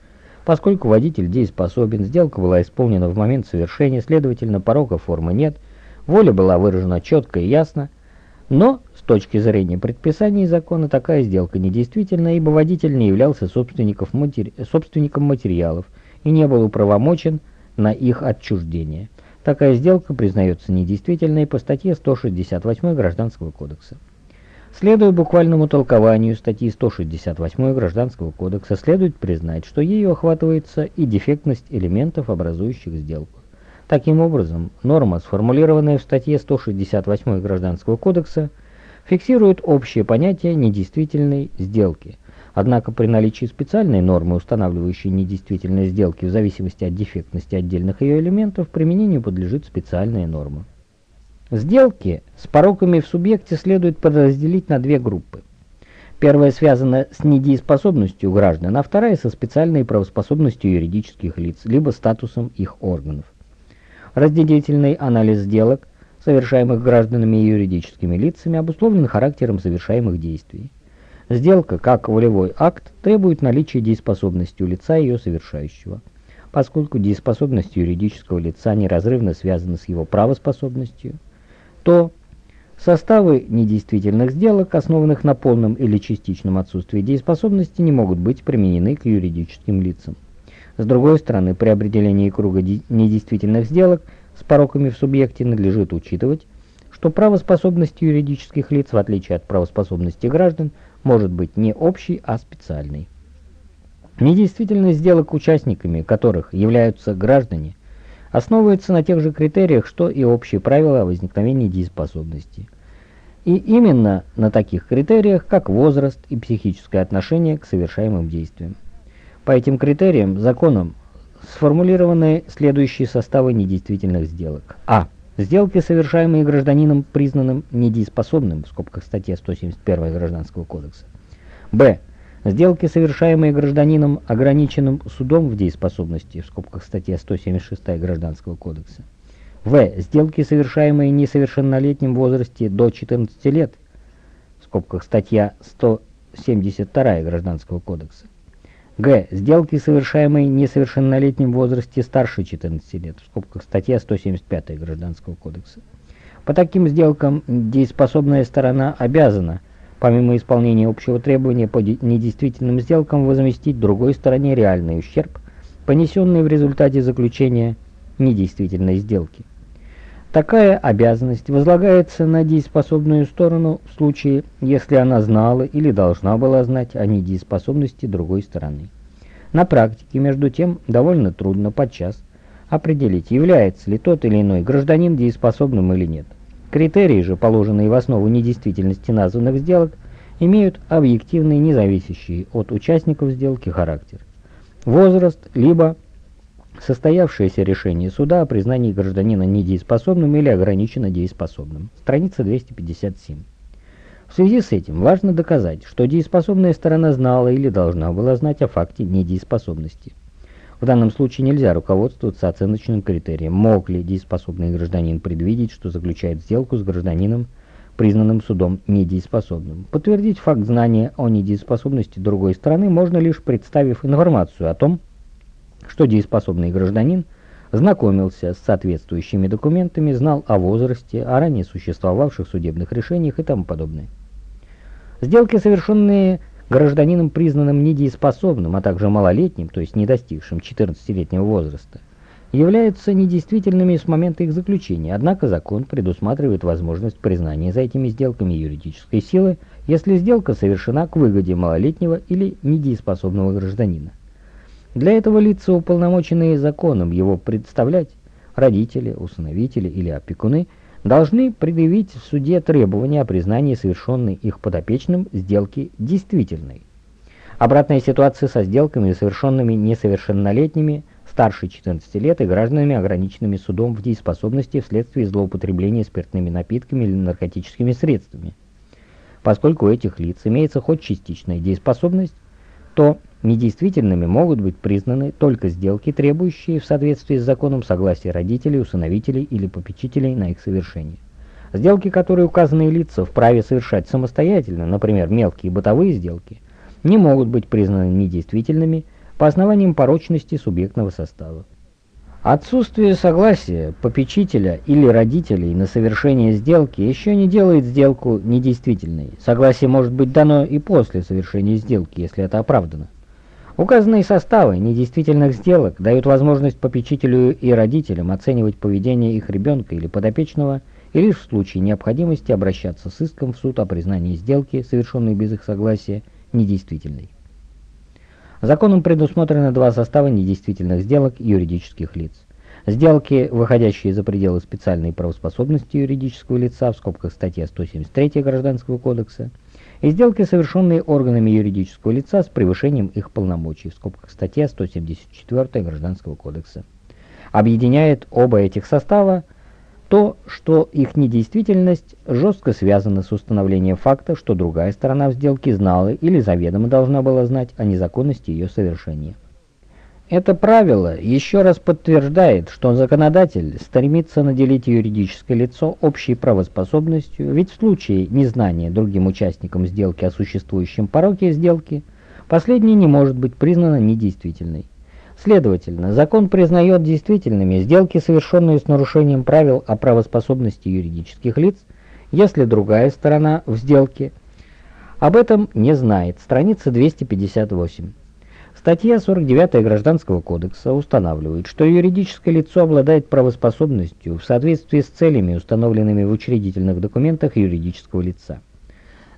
поскольку водитель дееспособен, сделка была исполнена в момент совершения, следовательно, порока формы нет, воля была выражена четко и ясно, но с точки зрения предписаний закона такая сделка недействительна, ибо водитель не являлся собственником, матери... собственником материалов и не был управомочен на их отчуждение. Такая сделка признается недействительной по статье 168 Гражданского кодекса. Следуя буквальному толкованию статьи 168 Гражданского кодекса, следует признать, что ею охватывается и дефектность элементов, образующих сделку. Таким образом, норма, сформулированная в статье 168 Гражданского кодекса, фиксирует общее понятие недействительной сделки. Однако при наличии специальной нормы, устанавливающей недействительность сделки в зависимости от дефектности отдельных ее элементов, применению подлежит специальная норма. Сделки с пороками в субъекте следует подразделить на две группы. Первая связана с недееспособностью граждан, а вторая со специальной правоспособностью юридических лиц, либо статусом их органов. Разделительный анализ сделок, совершаемых гражданами и юридическими лицами, обусловлен характером совершаемых действий. Сделка, как волевой акт, требует наличия дееспособности у лица ее совершающего. Поскольку дееспособность юридического лица неразрывно связана с его правоспособностью, то составы недействительных сделок, основанных на полном или частичном отсутствии дееспособности, не могут быть применены к юридическим лицам. С другой стороны, при определении круга недействительных сделок с пороками в субъекте надлежит учитывать, что правоспособность юридических лиц, в отличие от правоспособности граждан, может быть не общей, а специальной. Недействительность сделок участниками, которых являются граждане – основывается на тех же критериях, что и общие правила о возникновении дееспособности. И именно на таких критериях, как возраст и психическое отношение к совершаемым действиям. По этим критериям законом сформулированы следующие составы недействительных сделок. А. Сделки, совершаемые гражданином, признанным недееспособным, в скобках статья 171 Гражданского кодекса. Б. Сделки, совершаемые гражданином, ограниченным судом в дееспособности, в скобках статья 176 Гражданского кодекса. В. Сделки, совершаемые несовершеннолетним в возрасте до 14 лет, в скобках статья 172 Гражданского кодекса. Г. Сделки, совершаемые несовершеннолетним в возрасте старше 14 лет, в скобках статья 175 Гражданского кодекса. По таким сделкам дееспособная сторона обязана помимо исполнения общего требования по недействительным сделкам возместить другой стороне реальный ущерб, понесенный в результате заключения недействительной сделки. Такая обязанность возлагается на дееспособную сторону в случае, если она знала или должна была знать о недееспособности другой стороны. На практике, между тем, довольно трудно подчас определить, является ли тот или иной гражданин дееспособным или нет. Критерии же, положенные в основу недействительности названных сделок, имеют объективный, независящий от участников сделки характер. Возраст, либо состоявшееся решение суда о признании гражданина недееспособным или ограниченно дееспособным. Страница 257. В связи с этим важно доказать, что дееспособная сторона знала или должна была знать о факте недееспособности. В данном случае нельзя руководствоваться оценочным критерием, мог ли дееспособный гражданин предвидеть, что заключает сделку с гражданином, признанным судом недееспособным. Подтвердить факт знания о недееспособности другой стороны можно лишь представив информацию о том, что дееспособный гражданин знакомился с соответствующими документами, знал о возрасте, о ранее существовавших судебных решениях и тому подобное. Сделки, совершенные гражданином, признанным недееспособным, а также малолетним, то есть не достигшим 14-летнего возраста, являются недействительными с момента их заключения, однако закон предусматривает возможность признания за этими сделками юридической силы, если сделка совершена к выгоде малолетнего или недееспособного гражданина. Для этого лица, уполномоченные законом его представлять, родители, усыновители или опекуны, должны предъявить в суде требования о признании совершенной их подопечным сделки действительной. Обратная ситуация со сделками, совершенными несовершеннолетними, старше 14 лет и гражданами, ограниченными судом в дееспособности вследствие злоупотребления спиртными напитками или наркотическими средствами. Поскольку у этих лиц имеется хоть частичная дееспособность, то недействительными могут быть признаны только сделки, требующие в соответствии с законом согласия родителей, усыновителей или попечителей на их совершение. Сделки, которые указанные лица вправе совершать самостоятельно, например, мелкие бытовые сделки, не могут быть признаны недействительными по основаниям порочности субъектного состава. Отсутствие согласия попечителя или родителей на совершение сделки еще не делает сделку недействительной. Согласие может быть дано и после совершения сделки, если это оправдано. Указанные составы недействительных сделок дают возможность попечителю и родителям оценивать поведение их ребенка или подопечного и лишь в случае необходимости обращаться с иском в суд о признании сделки, совершенной без их согласия, недействительной. Законом предусмотрены два состава недействительных сделок юридических лиц. Сделки, выходящие за пределы специальной правоспособности юридического лица, в скобках статья 173 Гражданского кодекса, и сделки, совершенные органами юридического лица с превышением их полномочий, в скобках статья 174 Гражданского кодекса. Объединяет оба этих состава то, что их недействительность жестко связана с установлением факта, что другая сторона в сделке знала или заведомо должна была знать о незаконности ее совершения. Это правило еще раз подтверждает, что законодатель стремится наделить юридическое лицо общей правоспособностью, ведь в случае незнания другим участникам сделки о существующем пороке сделки, последняя не может быть признана недействительной. Следовательно, закон признает действительными сделки, совершенные с нарушением правил о правоспособности юридических лиц, если другая сторона в сделке об этом не знает. Страница 258. Статья 49 Гражданского кодекса устанавливает, что юридическое лицо обладает правоспособностью в соответствии с целями, установленными в учредительных документах юридического лица.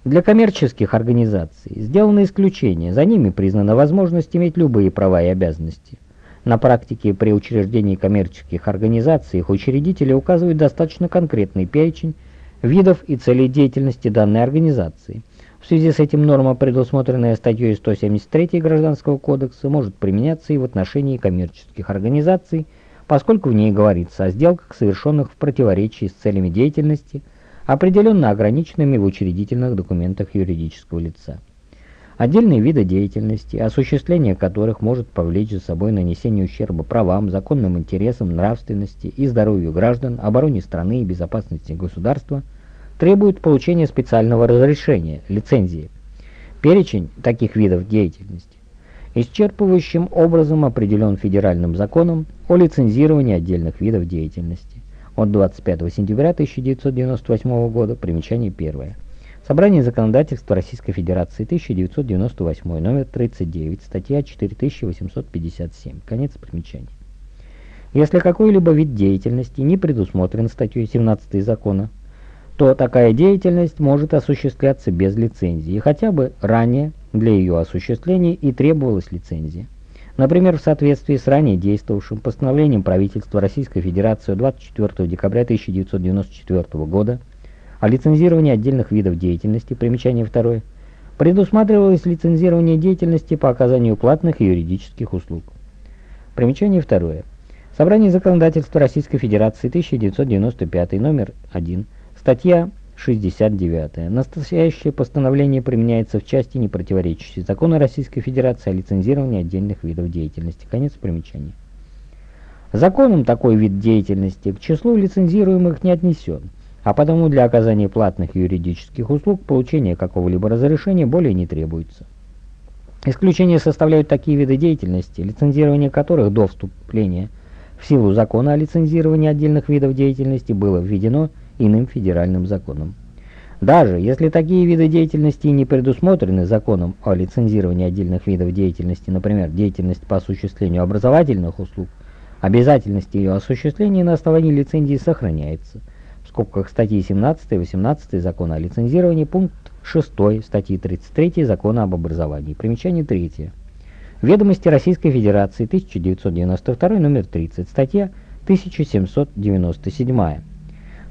Для коммерческих организаций сделано исключение, за ними признана возможность иметь любые права и обязанности. На практике при учреждении коммерческих организаций их учредители указывают достаточно конкретный перечень видов и целей деятельности данной организации. В связи с этим норма, предусмотренная статьей 173 Гражданского кодекса, может применяться и в отношении коммерческих организаций, поскольку в ней говорится о сделках, совершенных в противоречии с целями деятельности – определенно ограниченными в учредительных документах юридического лица. Отдельные виды деятельности, осуществление которых может повлечь за собой нанесение ущерба правам, законным интересам, нравственности и здоровью граждан, обороне страны и безопасности государства, требуют получения специального разрешения, лицензии. Перечень таких видов деятельности исчерпывающим образом определен федеральным законом о лицензировании отдельных видов деятельности от 25 сентября 1998 года, примечание первое. Собрание законодательства Российской Федерации 1998, номер 39, статья 4857, конец примечания. Если какой-либо вид деятельности не предусмотрен статьей 17 закона, то такая деятельность может осуществляться без лицензии, хотя бы ранее для ее осуществления и требовалась лицензия. Например, в соответствии с ранее действовавшим постановлением правительства Российской Федерации 24 декабря 1994 года о лицензировании отдельных видов деятельности, примечание второе, предусматривалось лицензирование деятельности по оказанию платных юридических услуг. Примечание второе. Собрание законодательства Российской Федерации 1995 номер 1, статья 69. Настоящее постановление применяется в части, не противоречащей закону Российской Федерации о лицензировании отдельных видов деятельности. Конец примечания. Законом такой вид деятельности к числу лицензируемых не отнесен, а потому для оказания платных юридических услуг получение какого-либо разрешения более не требуется. Исключение составляют такие виды деятельности, лицензирование которых до вступления в силу закона о лицензировании отдельных видов деятельности было введено иным федеральным законом. Даже если такие виды деятельности не предусмотрены законом о лицензировании отдельных видов деятельности, например, деятельность по осуществлению образовательных услуг, обязательность ее осуществления на основании лицензии сохраняется. В скобках статьи 17 и 18 Закона о лицензировании, пункт 6 статьи 33 Закона об образовании. Примечание 3. Ведомости Российской Федерации, 1992, номер 30, статья 1797.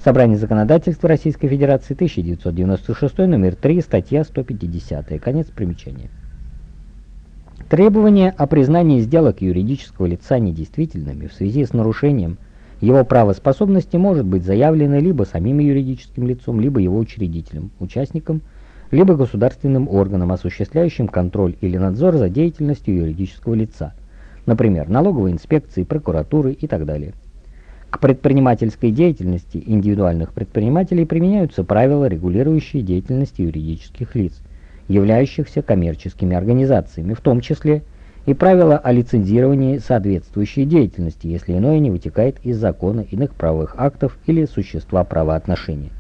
Собрание законодательства Российской Федерации, 1996, номер 3, статья 150. Конец примечания. Требование о признании сделок юридического лица недействительными в связи с нарушением его правоспособности может быть заявлено либо самим юридическим лицом, либо его учредителем, участником, либо государственным органом, осуществляющим контроль или надзор за деятельностью юридического лица, например, налоговой инспекции, прокуратуры и так далее. К предпринимательской деятельности индивидуальных предпринимателей применяются правила, регулирующие деятельность юридических лиц, являющихся коммерческими организациями, в том числе и правила о лицензировании соответствующей деятельности, если иное не вытекает из закона, иных правовых актов или существа правоотношения.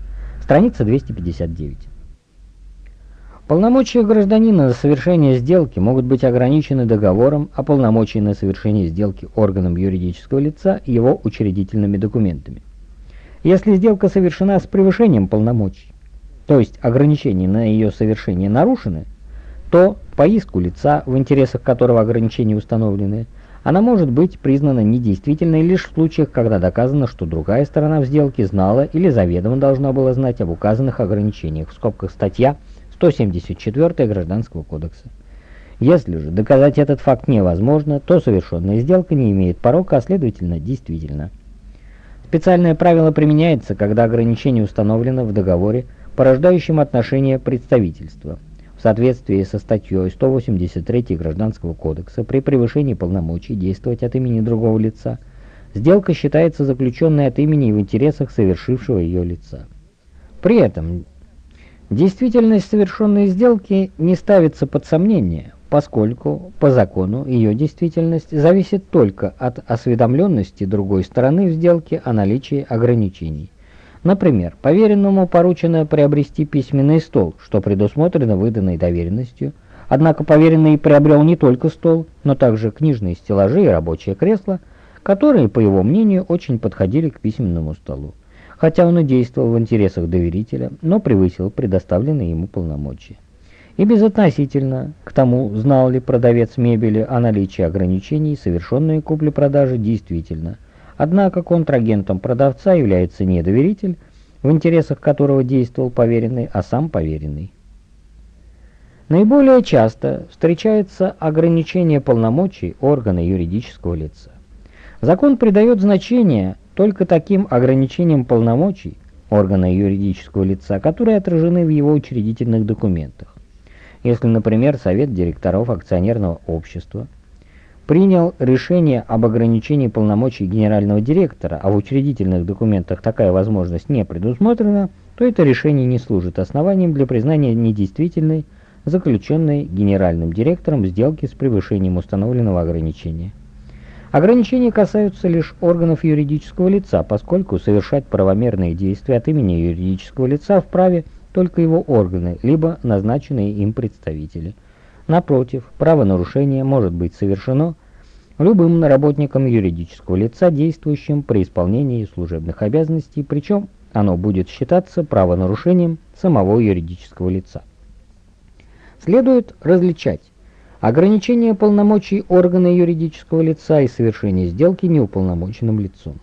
Страница 259. Полномочия гражданина на совершение сделки могут быть ограничены договором о полномочии на совершение сделки органом юридического лица его учредительными документами. Если сделка совершена с превышением полномочий, то есть ограничения на ее совершение нарушены, то по иску лица, в интересах которого ограничения установлены, она может быть признана недействительной лишь в случаях, когда доказано, что другая сторона в сделке знала или заведомо должна была знать об указанных ограничениях, в скобках статья 174 Гражданского кодекса. Если же доказать этот факт невозможно, то совершенная сделка не имеет порока, а следовательно действительно. Специальное правило применяется, когда ограничение установлено в договоре, порождающем отношение представительства. В соответствии со статьей 183 Гражданского кодекса при превышении полномочий действовать от имени другого лица, сделка считается заключенной от имени и в интересах совершившего ее лица. При этом действительность совершенной сделки не ставится под сомнение, поскольку по закону ее действительность зависит только от осведомленности другой стороны в сделке о наличии ограничений. Например, поверенному поручено приобрести письменный стол, что предусмотрено выданной доверенностью, однако поверенный приобрел не только стол, но также книжные стеллажи и рабочее кресло, которые, по его мнению, очень подходили к письменному столу. Хотя он и действовал в интересах доверителя, но превысил предоставленные ему полномочия. И безотносительно к тому, знал ли продавец мебели о наличии ограничений, совершенные купли-продажи действительно – Однако контрагентом продавца является не доверитель, в интересах которого действовал поверенный, а сам поверенный. Наиболее часто встречается ограничение полномочий органа юридического лица. Закон придает значение только таким ограничениям полномочий органа юридического лица, которые отражены в его учредительных документах. Если, например, совет директоров акционерного общества – принял решение об ограничении полномочий генерального директора, а в учредительных документах такая возможность не предусмотрена, то это решение не служит основанием для признания недействительной заключенной генеральным директором сделки с превышением установленного ограничения. Ограничения касаются лишь органов юридического лица, поскольку совершать правомерные действия от имени юридического лица вправе только его органы, либо назначенные им представители – Напротив, правонарушение может быть совершено любым работником юридического лица, действующим при исполнении служебных обязанностей, причем оно будет считаться правонарушением самого юридического лица. Следует различать ограничение полномочий органа юридического лица и совершение сделки неуполномоченным лицом.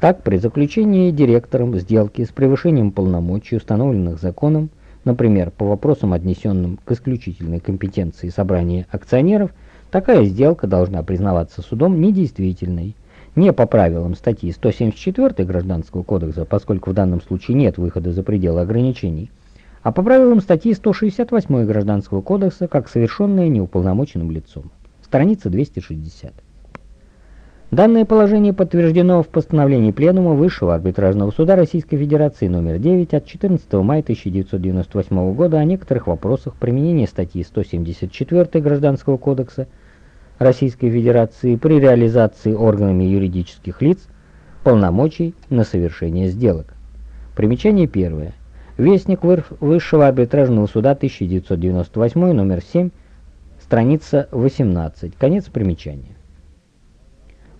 Так, при заключении директором сделки с превышением полномочий, установленных законом, Например, по вопросам, отнесенным к исключительной компетенции собрания акционеров, такая сделка должна признаваться судом недействительной. Не по правилам статьи 174 Гражданского кодекса, поскольку в данном случае нет выхода за пределы ограничений, а по правилам статьи 168 Гражданского кодекса, как совершенное неуполномоченным лицом. Страница 260. Данное положение подтверждено в постановлении Пленума Высшего арбитражного суда Российской Федерации номер 9 от 14 мая 1998 года о некоторых вопросах применения статьи 174 Гражданского кодекса Российской Федерации при реализации органами юридических лиц полномочий на совершение сделок. Примечание первое. Вестник Высшего арбитражного суда 1998 номер 7, страница 18. Конец примечания.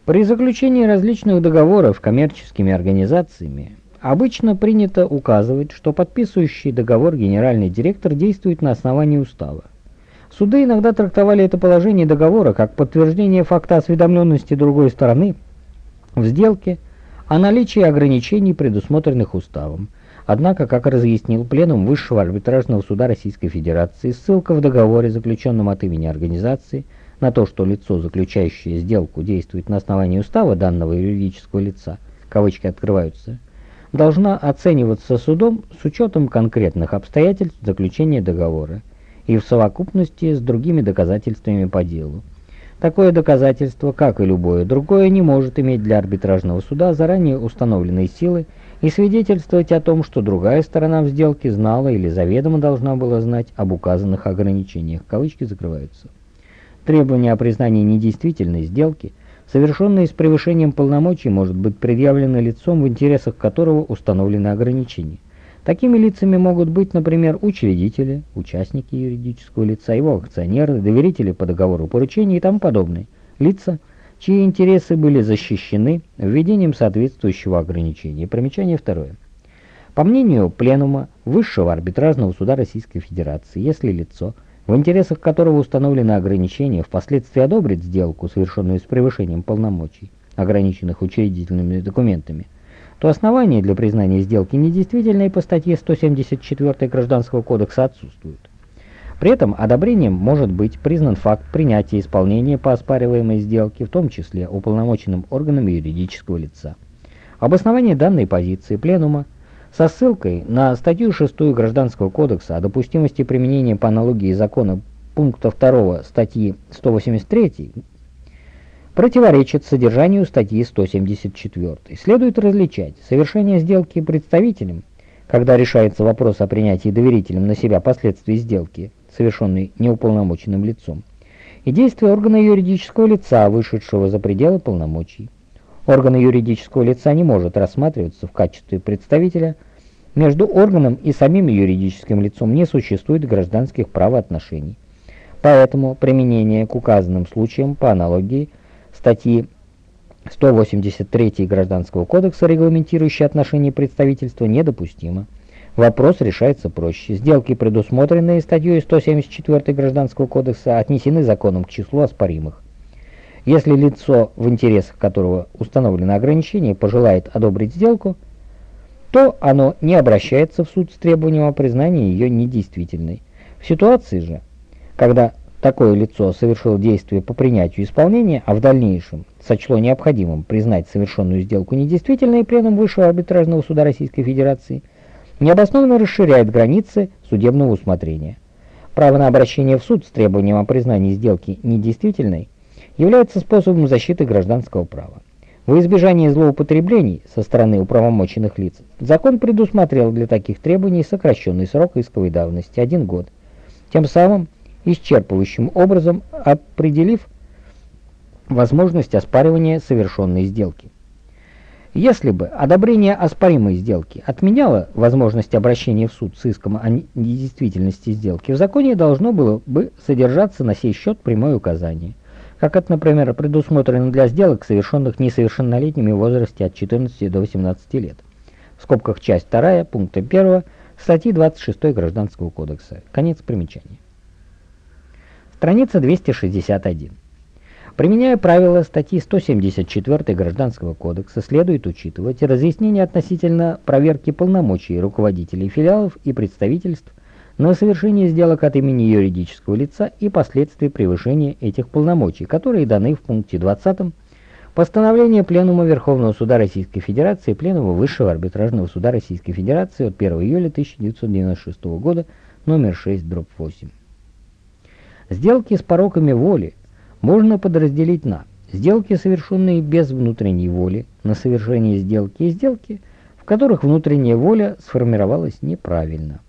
При заключении различных договоров коммерческими организациями обычно принято указывать, что подписывающий договор генеральный директор действует на основании устава. Суды иногда трактовали это положение договора как подтверждение факта осведомленности другой стороны в сделке о наличии ограничений, предусмотренных уставом. Однако, как разъяснил Пленум Высшего арбитражного суда Российской Федерации, ссылка в договоре, заключенном от имени организации – на то, что лицо, заключающее сделку, действует на основании устава данного юридического лица, кавычки открываются, должна оцениваться судом с учетом конкретных обстоятельств заключения договора и в совокупности с другими доказательствами по делу. Такое доказательство, как и любое другое, не может иметь для арбитражного суда заранее установленной силы и свидетельствовать о том, что другая сторона в сделке знала или заведомо должна была знать об указанных ограничениях. Кавычки закрываются. Требование о признании недействительной сделки, совершенное с превышением полномочий, может быть предъявлено лицом, в интересах которого установлены ограничения. Такими лицами могут быть, например, учредители, участники юридического лица, его акционеры, доверители по договору поручения и тому подобные. Лица, чьи интересы были защищены введением соответствующего ограничения. Примечание второе. По мнению Пленума Высшего арбитражного суда Российской Федерации, если лицо, в интересах которого установлены ограничения, впоследствии одобрит сделку, совершенную с превышением полномочий, ограниченных учредительными документами, то основания для признания сделки недействительной по статье 174 Гражданского кодекса отсутствуют. При этом одобрением может быть признан факт принятия исполнения по оспариваемой сделке, в том числе уполномоченным органом юридического лица. Обоснование данной позиции Пленума со ссылкой на статью 6 Гражданского кодекса о допустимости применения по аналогии закона пункта 2 статьи 183 противоречит содержанию статьи 174. Следует различать совершение сделки представителем, когда решается вопрос о принятии доверителем на себя последствий сделки, совершенный неуполномоченным лицом, и действия органа юридического лица, вышедшего за пределы полномочий. Орган юридического лица не может рассматриваться в качестве представителя. Между органом и самим юридическим лицом не существует гражданских правоотношений. Поэтому применение к указанным случаям по аналогии статьи 183 Гражданского кодекса, регламентирующей отношения представительства, недопустимо. Вопрос решается проще. Сделки, предусмотренные статьей 174 Гражданского кодекса, отнесены законом к числу оспоримых. Если лицо, в интересах которого установлено ограничение, пожелает одобрить сделку, то оно не обращается в суд с требованием о признании ее недействительной. В ситуации же, когда такое лицо совершило действие по принятию исполнения, а в дальнейшем сочло необходимым признать совершенную сделку недействительной пленум Высшего арбитражного суда Российской Федерации – необоснованно расширяет границы судебного усмотрения. Право на обращение в суд с требованием о признании сделки недействительной является способом защиты гражданского права. Во избежание злоупотреблений со стороны управомоченных лиц закон предусмотрел для таких требований сокращенный срок исковой давности – один год, тем самым исчерпывающим образом определив возможность оспаривания совершенной сделки. Если бы одобрение оспоримой сделки отменяло возможность обращения в суд с иском о недействительности сделки, в законе должно было бы содержаться на сей счет прямое указание, как это, например, предусмотрено для сделок, совершенных несовершеннолетними в возрасте от 14 до 18 лет. В скобках часть 2 пункта 1 статьи 26 Гражданского кодекса. Конец примечания. Страница 261. Применяя правила статьи 174 Гражданского кодекса, следует учитывать разъяснения относительно проверки полномочий руководителей филиалов и представительств на совершение сделок от имени юридического лица и последствий превышения этих полномочий, которые даны в пункте 20 постановления Пленума Верховного Суда Российской Федерации и Пленума Высшего Арбитражного Суда Российской Федерации от 1 июля 1996 года, номер 6, дробь 8. Сделки с пороками воли – можно подразделить на сделки, совершенные без внутренней воли, на совершение сделки и сделки, в которых внутренняя воля сформировалась неправильно.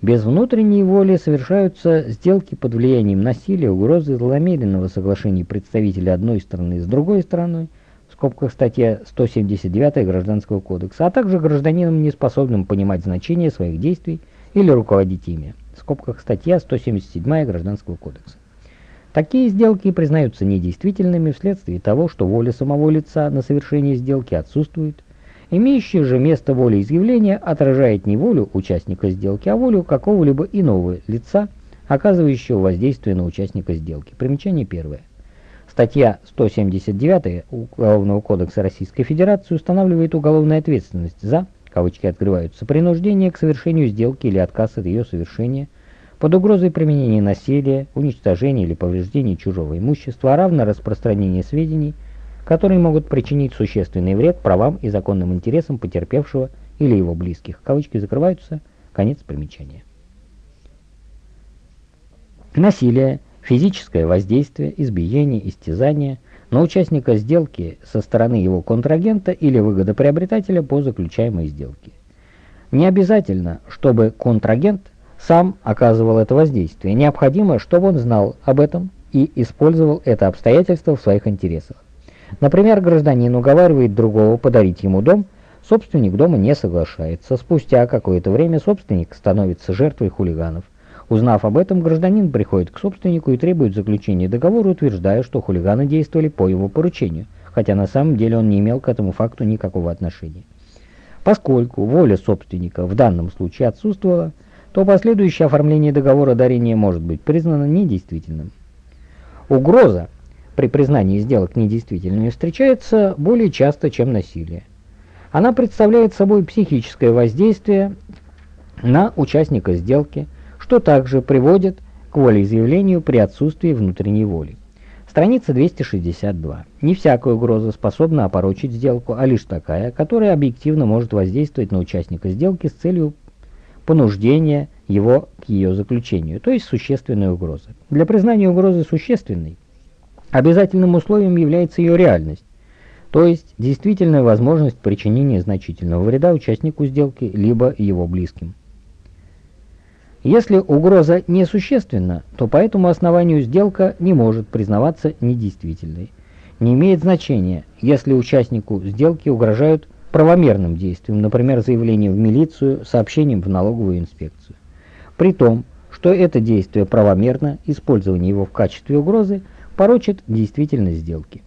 Без внутренней воли совершаются сделки под влиянием насилия, угрозы злонамеренного соглашения представителя одной стороны с другой стороной, в скобках статья 179 Гражданского кодекса, а также гражданином, неспособным понимать значение своих действий или руководить ими, в скобках статья 177 Гражданского кодекса. Такие сделки признаются недействительными вследствие того, что воля самого лица на совершение сделки отсутствует. Имеющее же место волеизъявления отражает не волю участника сделки, а волю какого-либо иного лица, оказывающего воздействие на участника сделки. Примечание первое. Статья 179 Уголовного кодекса Российской Федерации устанавливает уголовную ответственность за, кавычки открываются, принуждение к совершению сделки или отказ от ее совершения – под угрозой применения насилия, уничтожения или повреждения чужого имущества, а равно распространения сведений, которые могут причинить существенный вред правам и законным интересам потерпевшего или его близких. Кавычки закрываются. Конец примечания. Насилие, физическое воздействие, избиение, истязание на участника сделки со стороны его контрагента или выгодоприобретателя по заключаемой сделке. Не обязательно, чтобы контрагент – сам оказывал это воздействие. Необходимо, чтобы он знал об этом и использовал это обстоятельство в своих интересах. Например, гражданин уговаривает другого подарить ему дом, собственник дома не соглашается. Спустя какое-то время собственник становится жертвой хулиганов. Узнав об этом, гражданин приходит к собственнику и требует заключения договора, утверждая, что хулиганы действовали по его поручению, хотя на самом деле он не имел к этому факту никакого отношения. Поскольку воля собственника в данном случае отсутствовала, то последующее оформление договора дарения может быть признано недействительным. Угроза при признании сделок недействительными встречается более часто, чем насилие. Она представляет собой психическое воздействие на участника сделки, что также приводит к волеизъявлению при отсутствии внутренней воли. Страница 262. Не всякая угроза способна опорочить сделку, а лишь такая, которая объективно может воздействовать на участника сделки с целью понуждения его к ее заключению, то есть существенная угроза. Для признания угрозы существенной обязательным условием является ее реальность, то есть действительная возможность причинения значительного вреда участнику сделки либо его близким. Если угроза несущественна, то по этому основанию сделка не может признаваться недействительной. Не имеет значения, если участнику сделки угрожают правомерным действием, например, заявлением в милицию, сообщением в налоговую инспекцию. При том, что это действие правомерно, использование его в качестве угрозы порочит действительность сделки.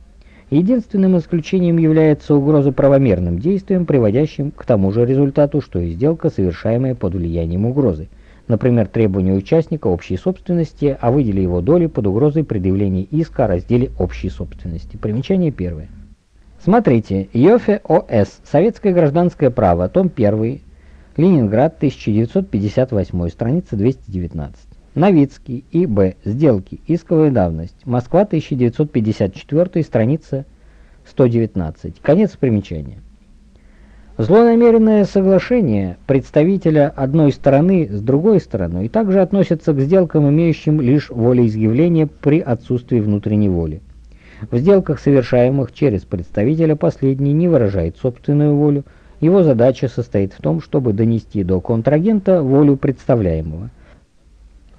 Единственным исключением является угроза правомерным действием, приводящим к тому же результату, что и сделка, совершаемая под влиянием угрозы. Например, требование участника общей собственности о выделе его доли под угрозой предъявления иска о разделе общей собственности. Примечание первое. Смотрите, Йофе О.С. Советское гражданское право, том 1, Ленинград, 1958, страница 219. Новицкий, И.Б. Сделки. Исковая давность. Москва, 1954, страница 119. Конец примечания. Злонамеренное соглашение представителя одной стороны с другой стороной также относится к сделкам, имеющим лишь волеизъявление при отсутствии внутренней воли. В сделках, совершаемых через представителя, последний не выражает собственную волю, его задача состоит в том, чтобы донести до контрагента волю представляемого –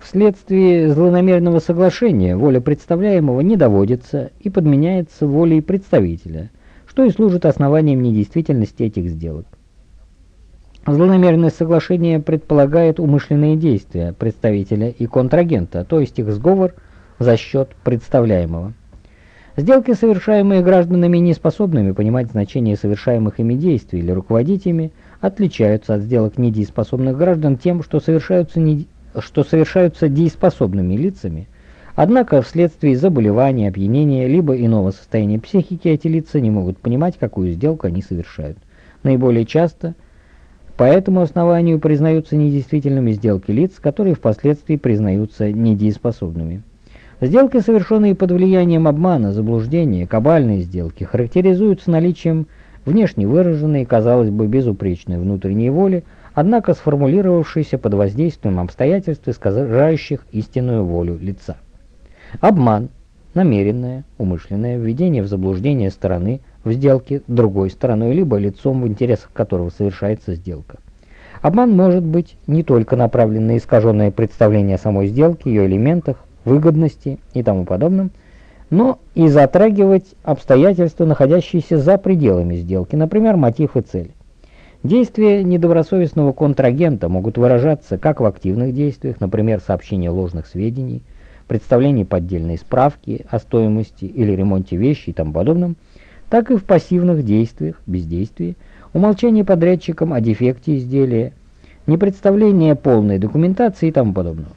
Вследствие злонамеренного соглашения воля представляемого не доводится и подменяется волей представителя, что и служит основанием недействительности этих сделок. Злонамеренное соглашение предполагает умышленные действия представителя и контрагента, то есть их сговор за счет представляемого. Сделки, совершаемые гражданами, неспособными понимать значение совершаемых ими действий или руководить ими, отличаются от сделок недееспособных граждан тем, что совершаются не что совершаются дееспособными лицами, однако вследствие заболевания, опьянения, либо иного состояния психики эти лица не могут понимать, какую сделку они совершают. Наиболее часто по этому основанию признаются недействительными сделки лиц, которые впоследствии признаются недееспособными. Сделки, совершенные под влиянием обмана, заблуждения, кабальные сделки, характеризуются наличием внешне выраженной, казалось бы, безупречной внутренней воли, однако сформулировавшийся под воздействием обстоятельств, искажающих истинную волю лица. Обман, намеренное, умышленное введение в заблуждение стороны в сделке другой стороной, либо лицом, в интересах которого совершается сделка. Обман может быть не только направлен на искаженное представление о самой сделке, ее элементах, выгодности и тому подобном, но и затрагивать обстоятельства, находящиеся за пределами сделки, например, мотив и цель. Действия недобросовестного контрагента могут выражаться как в активных действиях, например, сообщение ложных сведений, представление поддельной справки о стоимости или ремонте вещи и тому подобном, так и в пассивных действиях, бездействии, умолчание подрядчиком о дефекте изделия, непредставление полной документации и тому подобного.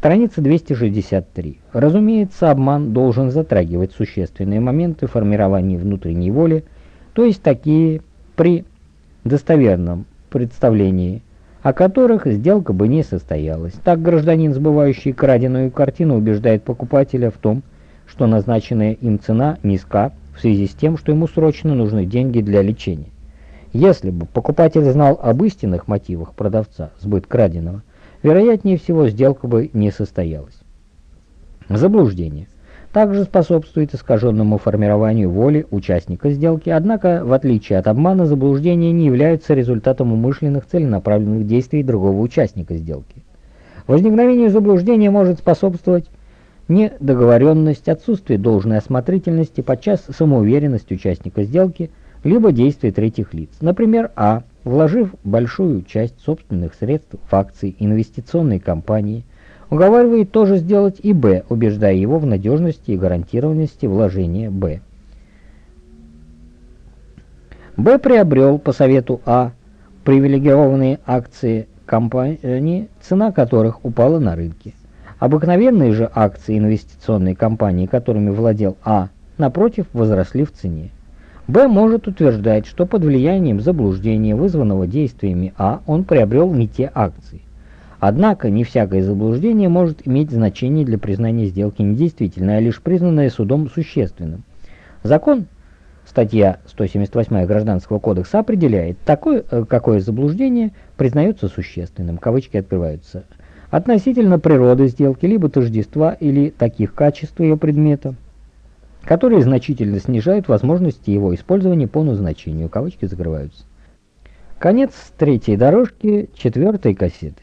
Страница 263. Разумеется, обман должен затрагивать существенные моменты формирования внутренней воли, то есть такие при достоверном представлении, о которых сделка бы не состоялась. Так гражданин, сбывающий краденую картину, убеждает покупателя в том, что назначенная им цена низка в связи с тем, что ему срочно нужны деньги для лечения. Если бы покупатель знал об истинных мотивах продавца сбыт краденого, вероятнее всего сделка бы не состоялась. Заблуждение – также способствует искаженному формированию воли участника сделки, однако, в отличие от обмана, заблуждения не являются результатом умышленных целенаправленных действий другого участника сделки. Возникновению заблуждения может способствовать недоговоренность, отсутствие должной осмотрительности, подчас самоуверенность участника сделки, либо действия третьих лиц. Например, А вложив большую часть собственных средств в акции инвестиционной компании, уговаривает тоже сделать и Б, убеждая его в надежности и гарантированности вложения Б. Б приобрел по совету А привилегированные акции компании, цена которых упала на рынке. Обыкновенные же акции инвестиционной компании, которыми владел А, напротив, возросли в цене. Б может утверждать, что под влиянием заблуждения, вызванного действиями А, он приобрел не те акции. Однако не всякое заблуждение может иметь значение для признания сделки недействительной, а лишь признанное судом существенным. Закон, статья 178 Гражданского кодекса, определяет, такое, э, какое заблуждение признается существенным, кавычки открываются, относительно природы сделки, либо тождества или таких качеств ее предмета, которые значительно снижают возможности его использования по назначению, кавычки закрываются. Конец третьей дорожки четвертой кассеты.